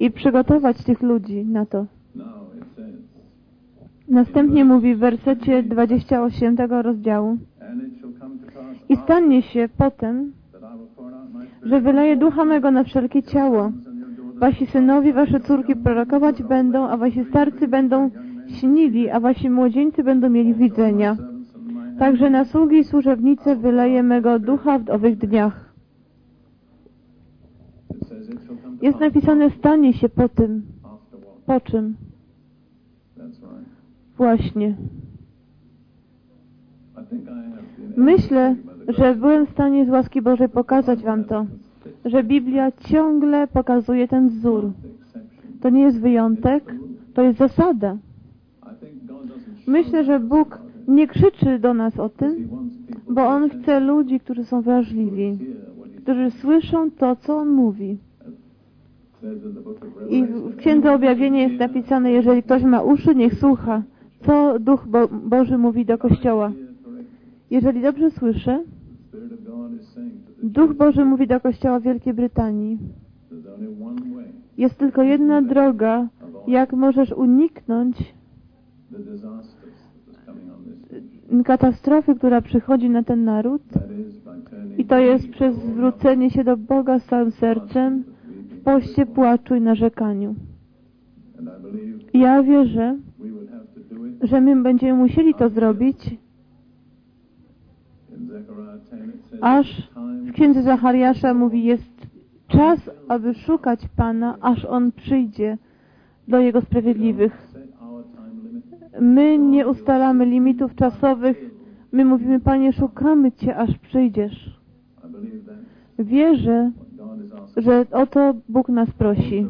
i przygotować tych ludzi na to. Następnie mówi w wersecie 28 tego rozdziału i stanie się potem, że wyleje ducha mego na wszelkie ciało. Wasi synowie, wasze córki prorokować będą, a wasi starcy będą śnili, a wasi młodzieńcy będą mieli widzenia. Także na sługi i służebnice wyleje mego ducha w owych dniach. Jest napisane, stanie się po tym. Po czym? Właśnie. Myślę, że byłem w stanie z łaski Bożej pokazać Wam to, że Biblia ciągle pokazuje ten wzór. To nie jest wyjątek, to jest zasada. Myślę, że Bóg nie krzyczy do nas o tym, bo On chce ludzi, którzy są wrażliwi, którzy słyszą to, co On mówi. I w Księdze Objawienia jest napisane, jeżeli ktoś ma uszy, niech słucha, co Duch Bo Boży mówi do Kościoła. Jeżeli dobrze słyszę, Duch Boży mówi do Kościoła Wielkiej Brytanii. Jest tylko jedna droga, jak możesz uniknąć katastrofy, która przychodzi na ten naród. I to jest przez zwrócenie się do Boga z całym sercem, w poście, płaczu i narzekaniu. Ja wierzę, że my będziemy musieli to zrobić, aż w księdze Zachariasza mówi, jest czas, aby szukać Pana, aż On przyjdzie do Jego sprawiedliwych. My nie ustalamy limitów czasowych. My mówimy, Panie, szukamy Cię, aż przyjdziesz. Wierzę, że o to Bóg nas prosi.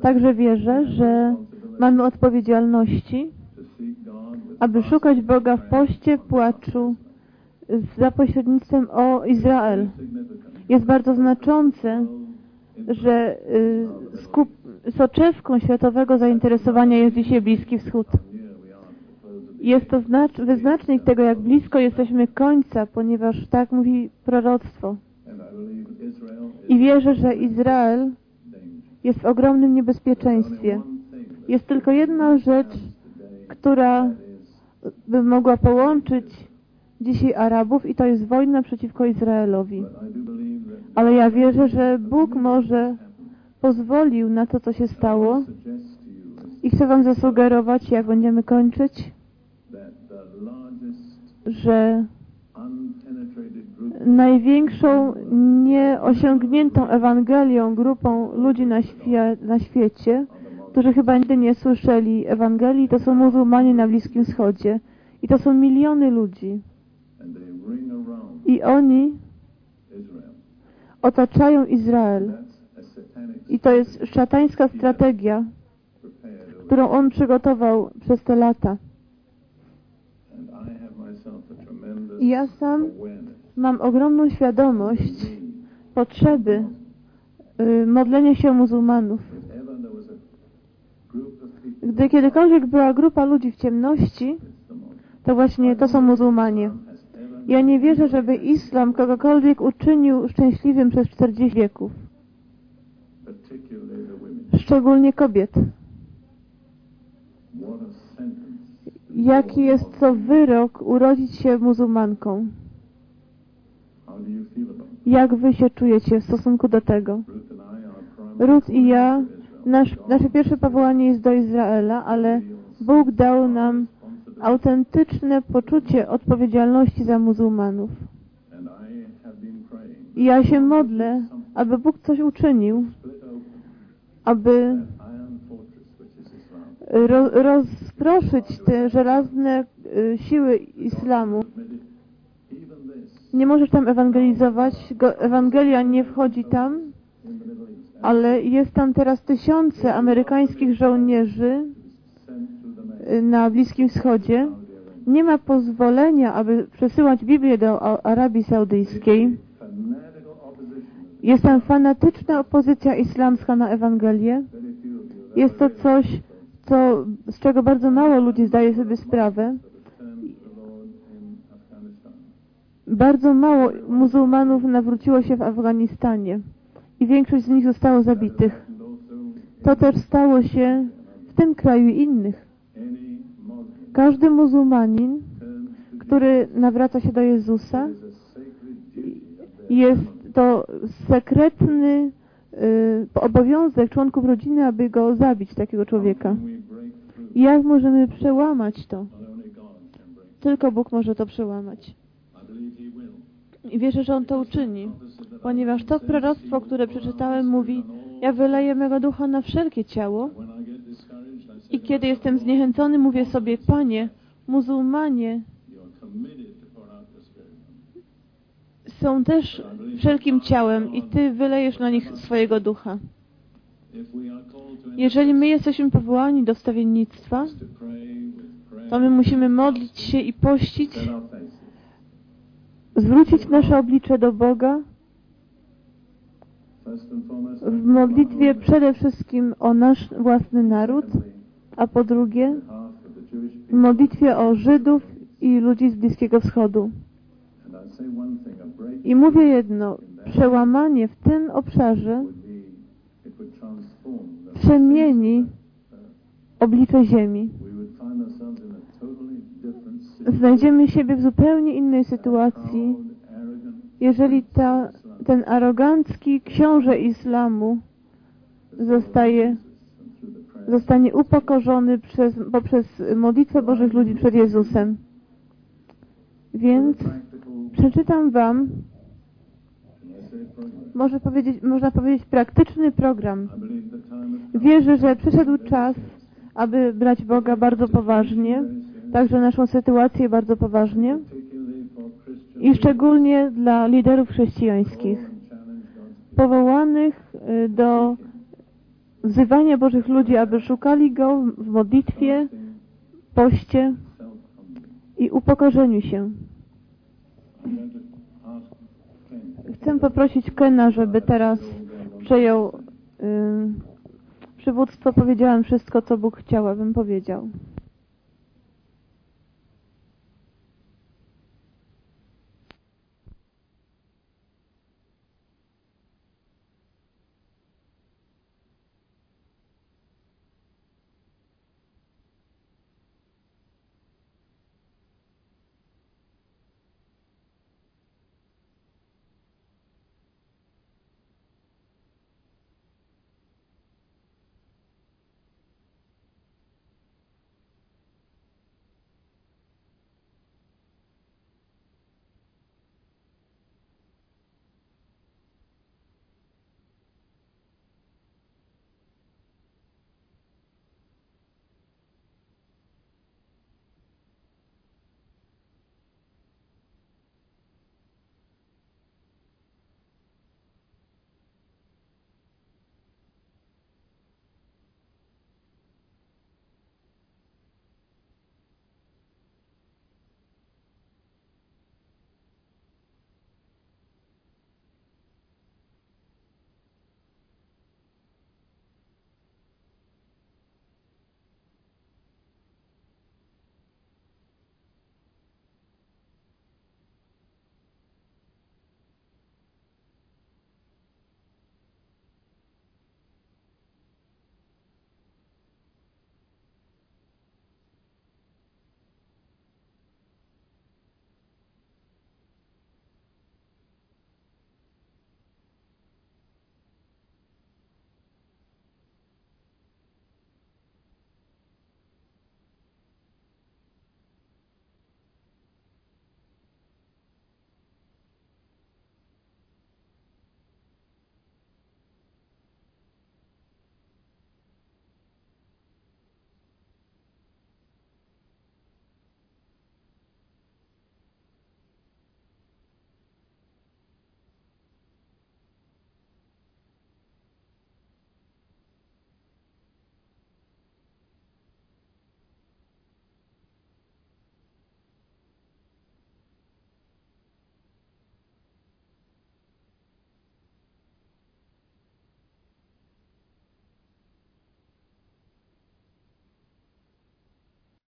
Także wierzę, że mamy odpowiedzialności, aby szukać Boga w poście, płaczu, za pośrednictwem o Izrael. Jest bardzo znaczące, że y, skup, soczewką światowego zainteresowania jest dzisiaj Bliski Wschód. Jest to znacz, wyznacznik tego, jak blisko jesteśmy końca, ponieważ tak mówi proroctwo. I wierzę, że Izrael jest w ogromnym niebezpieczeństwie. Jest tylko jedna rzecz, która by mogła połączyć dzisiaj Arabów i to jest wojna przeciwko Izraelowi. Ale ja wierzę, że Bóg może pozwolił na to, co się stało i chcę Wam zasugerować, jak będziemy kończyć, że największą nieosiągniętą Ewangelią grupą ludzi na, świe na świecie, którzy chyba nigdy nie słyszeli Ewangelii, to są muzułmanie na Bliskim Wschodzie. I to są miliony ludzi. I oni otaczają Izrael. I to jest szatańska strategia, którą on przygotował przez te lata. I ja sam mam ogromną świadomość potrzeby y, modlenia się muzułmanów. Gdy kiedykolwiek była grupa ludzi w ciemności, to właśnie to są muzułmanie. Ja nie wierzę, żeby islam kogokolwiek uczynił szczęśliwym przez 40 wieków. Szczególnie kobiet. Jaki jest to wyrok urodzić się muzułmanką? Jak wy się czujecie w stosunku do tego? Ruth i ja, nasz, nasze pierwsze powołanie jest do Izraela, ale Bóg dał nam autentyczne poczucie odpowiedzialności za muzułmanów. I ja się modlę, aby Bóg coś uczynił, aby ro, rozproszyć te żelazne y, siły islamu. Nie możesz tam ewangelizować, Ewangelia nie wchodzi tam, ale jest tam teraz tysiące amerykańskich żołnierzy y, na Bliskim Wschodzie. Nie ma pozwolenia, aby przesyłać Biblię do Arabii Saudyjskiej. Jest tam fanatyczna opozycja islamska na Ewangelię. Jest to coś, co, z czego bardzo mało ludzi zdaje sobie sprawę. Bardzo mało muzułmanów nawróciło się w Afganistanie i większość z nich zostało zabitych. To też stało się w tym kraju i innych. Każdy muzułmanin, który nawraca się do Jezusa, jest to sekretny y, obowiązek członków rodziny, aby go zabić, takiego człowieka. Jak możemy przełamać to? Tylko Bóg może to przełamać. I wierzę, że On to uczyni, ponieważ to proroctwo, które przeczytałem, mówi ja wyleję mego ducha na wszelkie ciało i kiedy jestem zniechęcony, mówię sobie, Panie, muzułmanie są też wszelkim ciałem i Ty wylejesz na nich swojego ducha. Jeżeli my jesteśmy powołani do wstawiennictwa, to my musimy modlić się i pościć. Zwrócić nasze oblicze do Boga w modlitwie przede wszystkim o nasz własny naród, a po drugie w modlitwie o Żydów i ludzi z Bliskiego Wschodu. I mówię jedno, przełamanie w tym obszarze przemieni oblicze ziemi. Znajdziemy siebie w zupełnie innej sytuacji, jeżeli ta, ten arogancki książę islamu zostaje, zostanie upokorzony przez, poprzez modlitwę Bożych ludzi przed Jezusem. Więc przeczytam Wam, może powiedzieć, można powiedzieć, praktyczny program. Wierzę, że przyszedł czas, aby brać Boga bardzo poważnie, także naszą sytuację bardzo poważnie i szczególnie dla liderów chrześcijańskich, powołanych y, do wzywania Bożych ludzi, aby szukali Go w modlitwie, poście i upokorzeniu się. Chcę poprosić Kena, żeby teraz przejął y, przywództwo. Powiedziałem wszystko, co Bóg chciał, abym powiedział.